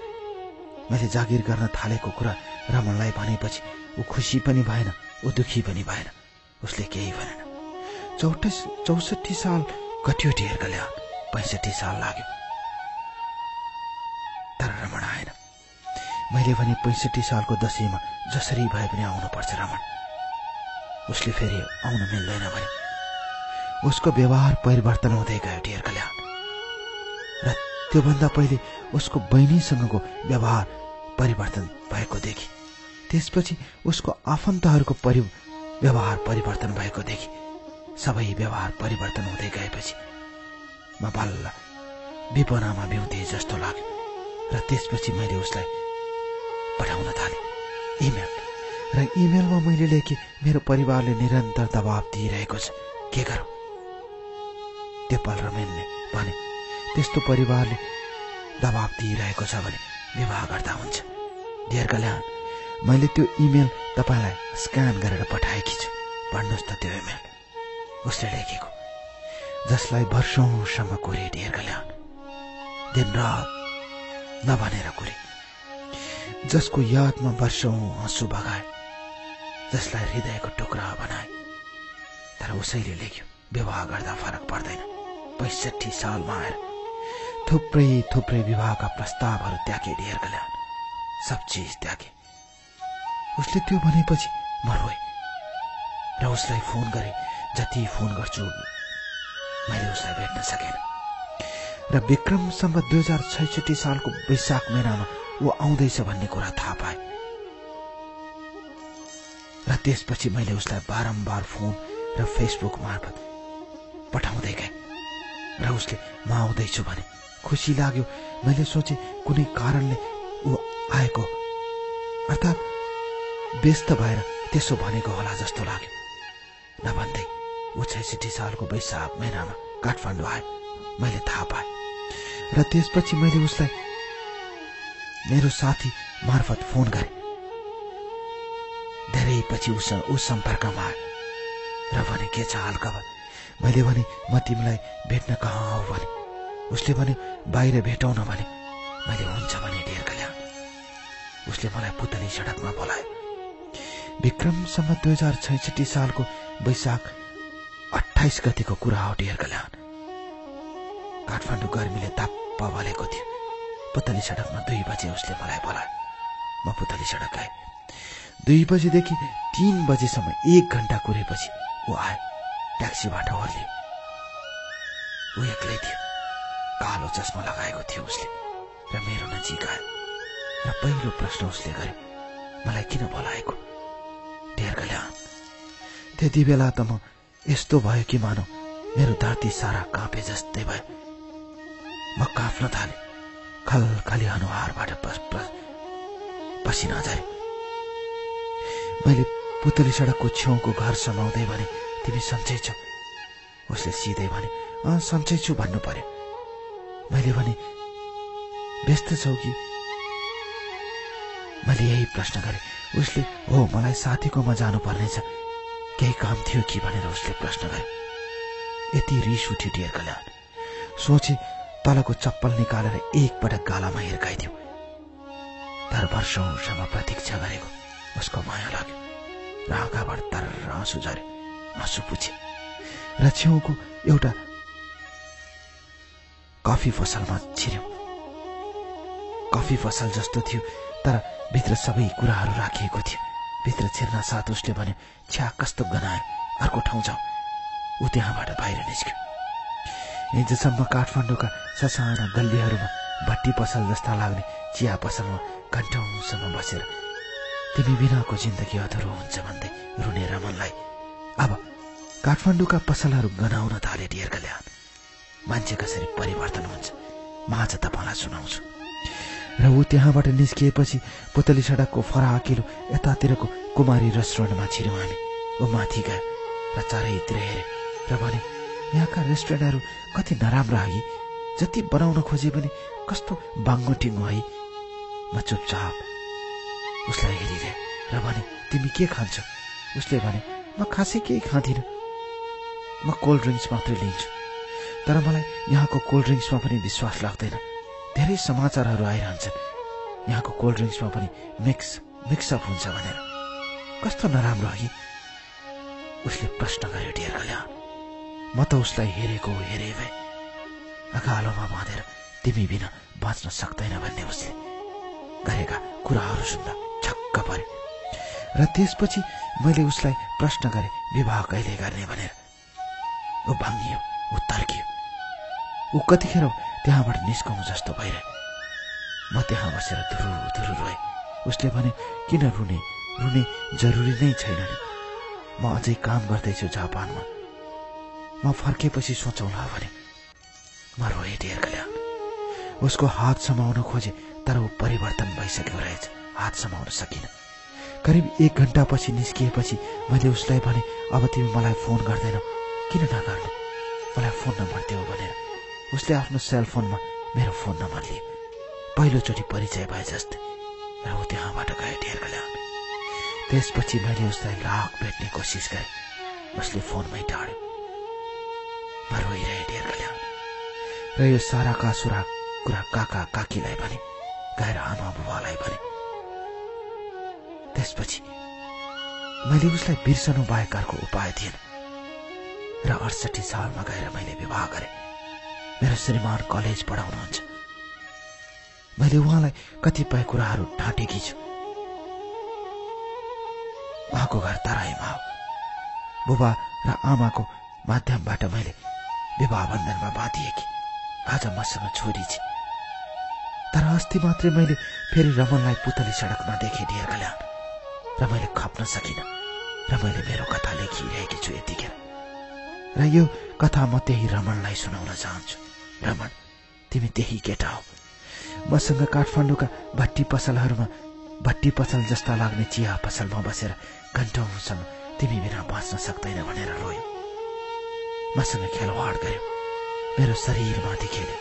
मैले जागिर गर्न थालेको कुरा रमनलाई भनेपछि ऊ खुसी पनि भएन ऊ दुखी पनि भएन उसले केही भनेन। चौटिस चौसठी साल कट्यो डियर कल्याण। पैँसठी साल लाग्यो। तर रमण आएन। मैले भने पैँसठी सालको दसैँमा जसरी भए पनि आउनुपर्छ रमण। उसले फेरि आउन मिल्दैन भने उसको व्यवहार परिवर्तन हुँदै गयो डियर कल्याण। र त्योभन्दा पहिले उसको बहिनीसँगको व्यवहार परिवर्तन भएको देखि। त्यसपछि उसको आफन्तहरूको परि व्यवहार परिवर्तन भएको देखि। सबै व्यवहार परिवर्तन हुँदै गएपछि म बल्ल विपनामा बिउँथे जस्तो लाग्यो। र त्यसपछि मैले उसलाई पठाउन थालेँ। इमेल र इमेलमा मैले लेखेँ मेरो परिवारले निरन्तर दबाब दिइरहेको छ। के गरौँ? त्यो रमेनले भने त्यस्तो परिवारले दबाब दिइरहेको छ भने विवाह गर्दा हुन्छ। डियर कल्याण मैले त्यो इमेल तपाईँलाई स्क्यान गरेर पठाएकी छु। पढ्नुहोस् त त्यो इमेल उसले लेखेको जसलाई वर्षौँसम्म कुरे डियर कल्याण। दिनरात नभनेर कुरे। जसको यादमा वर्षौँ आँसु बगाए जसलाई हृदयको टुक्रा बनाए। तर उसैले लेख्यो, विवाह गर्दा फरक पर्दैन। पैँसठी सालमा आएर थुप्रै थुप्रै विवाहका प्रस्तावहरू त्यागे डियर कल्याण। सब चिज त्यागे। उसले त्यो भनेपछि म रोएँ र उसलाई फ़ोन गरे, जति फ़ोन गर्छु, मैले उसलाई भेट्न सकेन। र विक्रमसम्म दुई हज़ार छैसठी सालको वैशाख महिनामा ऊ आउँदैछ भन्ने कुरा थाहा पाए। र त्यसपछि मैले उसलाई बारम्बार फोन र फेसबुक मार्फत पठाउँदै गएँ। र उसले म आउँदैछु भने खुसी लाग्यो। मैले सोचे कुनै कारणले ऊ आएको। अर्थात् व्यस्त भएर त्यसो भनेको होला जस्तो लाग्यो। नभन्दै ऊ छैसठी सालको वैशाख महिनामा काठमाडौँ आयो मैले थाहा पाएँ। र त्यसपछि मैले उसलाई मेरो साथी मार्फत फोन गरेँ। धेरै पछि उस ऊ सम्पर्कमा र भने के छ हालखबर मैले भने म तिमीलाई भेट्न कहाँ आऊ? भने। उसले भने बाहिर भेटौँ न भने। मैले हुन्छ भने ढेर कल्याण। उसले मलाई पुतली सडकमा बोलायो। विक्रमसम्म दुई हजार छैसठी सालको वैशाख अठाइस गतिको कुरा हो ढेर कल्याण। काठमाडौँ गर्मीले ताप्प भलेको थियो। पुतली सडकमा दुई बजे उसले मलाई बोलायो। म पुतली सडक गएँ दुई बजेदेखि तिन बजेसम्म एक घन्टा कुरेपछि ऊ आयो। ट्याक्सीबाट ओर्लियो। ऊ एक्लै थियो। कालो चस्मा लगाएको थियो उसले र मेरो नजिक आयो। र पहिलो प्रश्न उसले गर्यो मलाई किन बोलाएको? त्यति बेला त म यस्तो भयो कि मानौ मेरो धरती सारा काँपे जस्तै भयो। म काँप्न थालेँ। खलखली अनुहारबाट पसिना झरे मैले पुतली सडकको छेउको घर समाउँदै भने तिमी सन्चै छौ? उसले सिधै भने अँ सन्चै छु भन्नु पर्यो। मैले भने व्यस्त छौ कि? मैले यही प्रश्न गरेँ। उसले हो मलाई साथीकोमा जानुपर्नेछ। केही काम थियो कि? भनेर उसले प्रश्न गरे यति रिस उठ्यो डियर कल्याण। सोचे तलको चप्पल निकालेर एकपटक गालामा हिर्काइदियो। तर वर्षौँसम्म प्रतीक्षा गरेको उसको माया लाग्यो। र आँखाबाट तर आँसु झऱ्यो आँसु पुछे र छेउको एउटा कफी फसलमा छिर्यो। कफी फसल जस्तो थियो तर भित्र सबै कुराहरू राखिएको थियो। भित्र छिर्न साथ उसले भन्यो छ्या कस्तो गनायो अर्को ठाउँ जाऊ। ऊ त्यहाँबाट बाहिर निस्क्यो। हिजोसम्म काठमाडौँका ससाना गल्लीहरूमा भट्टी पसल जस्ता लाग्ने चिया पसलमा घन्टौँसम्म बसेर तिमी बिनाको जिन्दगी अधुरो हुन्छ भन्दै रुने रमनलाई अब काठमाडौँका पसलहरू गनाउन थाले डियर कल्याण। मान्छे कसरी परिवर्तन हुन्छ म आज तपाईँलाई सुनाउँछु। र ऊ त्यहाँबाट निस्किएपछि पुतली सडकको फराकिलो यतातिरको कुमारी रेस्टुरेन्टमा छिर्यौँ हामी। ऊ माथि गयो र चारैतिर हेऱ्यो र भने यहाँका रेस्टुरेन्टहरू कति नराम्रा है जति बनाउन खोजे पनि कस्तो बाङ्गो टिङ्गो है म चुपचाप उसलाई हेरिरहे र भने तिमी के खान्छौ? उसले भने म खासै केही खाँदिनँ। म कोल्ड ड्रिङ्क्स मात्रै लिन्छु। तर मलाई यहाँको कोल्ड ड्रिङ्क्समा पनि विश्वास लाग्दैन। धेरै समाचारहरू आइरहन्छन्। यहाँको कोल्ड ड्रिङ्क्समा पनि मिक्स मिक्सअप हुन्छ भनेर। कस्तो नराम्रो है उसले प्रश्न गर्यो डियर कल्याण म त उसलाई हेरेको हेरे भए अगालोमा बाँधेर तिमी बिना बाँच्न सक्दैन भन्ने उसले गरेका कुराहरू सुन्दा छक्क परे र त्यसपछि मैले उसलाई प्रश्न गरेँ विवाह कहिले गर्ने? भनेर। ऊ भाङ्गियो ऊ तर्कियो। ऊ कतिखेर त्यहाँबाट निस्कौँ जस्तो भइरहे म त्यहाँ बसेर धुरु धुरु रोएँ। उसले भने किन रुने? रुने जरुरी नै छैन नि। म अझै काम गर्दैछु जापानमा। म फर्केपछि सोचौँला भने म रोएँ कल्याण उसको हात समाउन खोजे तर ऊ परिवर्तन भइसक्यो रहेछ। हात समाउन सकिन। करिब एक घन्टापछि निस्किएपछि मैले उसलाई भने अब तिमी मलाई फोन गर्दैनौ। किन नगर्नु? मलाई फोन नम्बर देऊ भनेर। उसले आफ्नो सेलफोनमा मेरो फोन नम्बर लिए। पहिलोचोटि परिचय भए जस्तै। र ऊ त्यहाँबाट गए ढेर ल्याउने त्यसपछि मैले उसलाई लाख भेट्ने कोसिस गरेँ। उसले फोनमै टाढ्यो। म रोइरहे र यो सुरा कुरा काका काकीलाई भने गएर आमा बुबालाई भने त्यसपछि मैले उसलाई बिर्सनु बाहेक अर्को उपाय थिएन र अडसठी सालमा गएर मैले विवाह गरेँ। मेरो श्रीमान कलेज पढाउनुहुन्छ। मैले उहाँलाई कतिपय कुराहरू ढाँटेकी छु उहाँको घर तराईमा हो। बुबा र आमाको माध्यमबाट मैले विवाह बन्धनमा बाँधिएकी आज मसँग छोरी छ तर अस्ति मात्रै मैले फेरि रमनलाई पुतली सडकमा देखेँ डियर कल्याण र मैले खप्न सकिनँ र मैले मेरो कथा लेखिरहेकी छु यतिखेर। र यो कथा म त्यही रमणलाई सुनाउन चाहन्छु। रमण तिमी त्यही केटा हो। मसँग काठमाडौँका भट्टी पसलहरूमा भट्टी पसल जस्ता लाग्ने चिया पसलमा बसेर घन्टौँसम्म तिमी बिना बाँच्न सक्दैन भनेर रोयो। मसँग खेलवाड गर्यो। मेरो शरीरमाथि खेल्यो।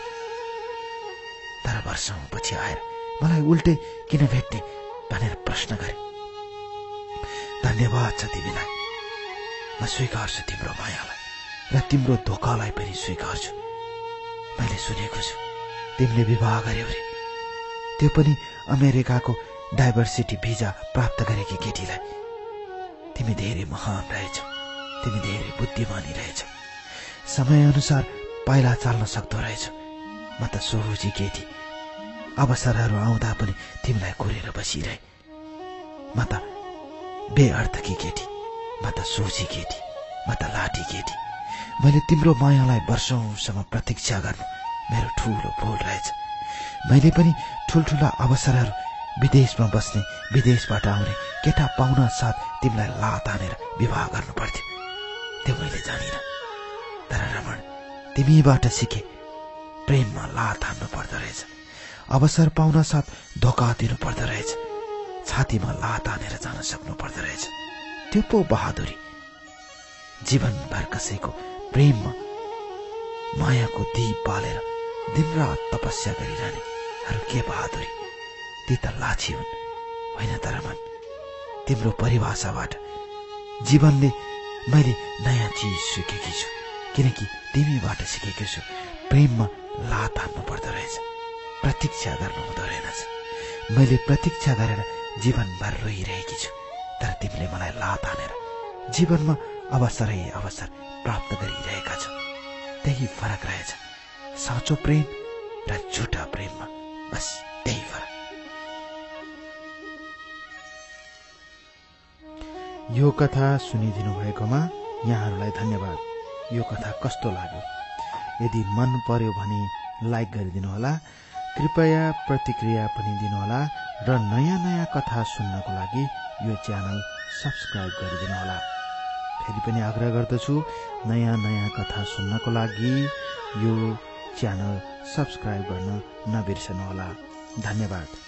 तर वर्षौँ पछि आएर मलाई उल्टै किन भेट्ने भनेर प्रश्न गरे धन्यवाद छ तिमीलाई। म स्वीकार्छु तिम्रो मायालाई र तिम्रो धोकालाई पनि स्वीकार्छु मैले सुनेको छु तिमीले विवाह गर्यौ रे। त्यो पनि अमेरिकाको डाइभर्सिटी भिजा प्राप्त गरेकी केटीलाई। तिमी धेरै महान रहेछौ तिमी धेरै बुद्धिमानी रहेछौ। समयअनुसार पाइला चाल्न सक्दो रहेछौ। म त सोहुजी केटी अवसरहरू आउँदा पनि तिमीलाई कोरेर बसिरहे। म त बेअर्थकी केटी म त सोझी केटी म त लाठी केटी। मैले तिम्रो मायालाई वर्षौंसम्म प्रतीक्षा गर्नु मेरो ठुलो भूल रहेछ। मैले पनि ठुल्ठुला अवसरहरू विदेशमा बस्ने विदेशबाट आउने केटा पाहुना साथ तिमीलाई लात हानेर विवाह गर्नु पर्थ्यो। त्यो मैले जानिन। तर रमण तिमीबाट सिके प्रेममा लात हान्नु पर्दो रहेछ। अवसर पाउन साथ धोका दिनु पर्दो रहेछ। छातीमा लात हानेर जान सक्नु पर्दो रहेछ। त्यो पो बहादुरी जीवनभर कसैको प्रेममा मायाको दीप बालेर दिनरात तपस्या गरिरहने अरू के बहादुरी? ती त लाछी हुन्। होइन तर मन तिम्रो परिभाषाबाट जीवनले मैले नयाँ चिज सिकेकी छु किनकि तिमीबाट सिकेको छु। प्रेममा लात हान्नु पर्दो रहेछ। प्रतीक्षा गर्नु हुँदो रहेनछ। मैले प्रतीक्षा गरेर जीवनभर रोइरहेकी छु। तर तिमीले मलाई लात हानेर जीवनमा अवसरै अवसर प्राप्त गरिरहेका छौ। त्यही फरक रहेछ। साँचो प्रेम र झुटा प्रेममा बस त्यही फरक। यो कथा सुनिदिनु भएकोमा यहाँहरूलाई धन्यवाद। यो कथा कस्तो लाग्यो? यदि मन पर्यो भने लाइक गरिदिनुहोला कृपया प्रतिक्रिया पनि दिनुहोला र नयाँ नयाँ कथा सुन्नको लागि यो च्यानल सब्सक्राइब गरिदिनुहोला। फेरि पनि आग्रह गर्दछु नयाँ नयाँ कथा सुन्नको लागि यो च्यानल सब्सक्राइब गर्न नबिर्सनुहोला। धन्यवाद।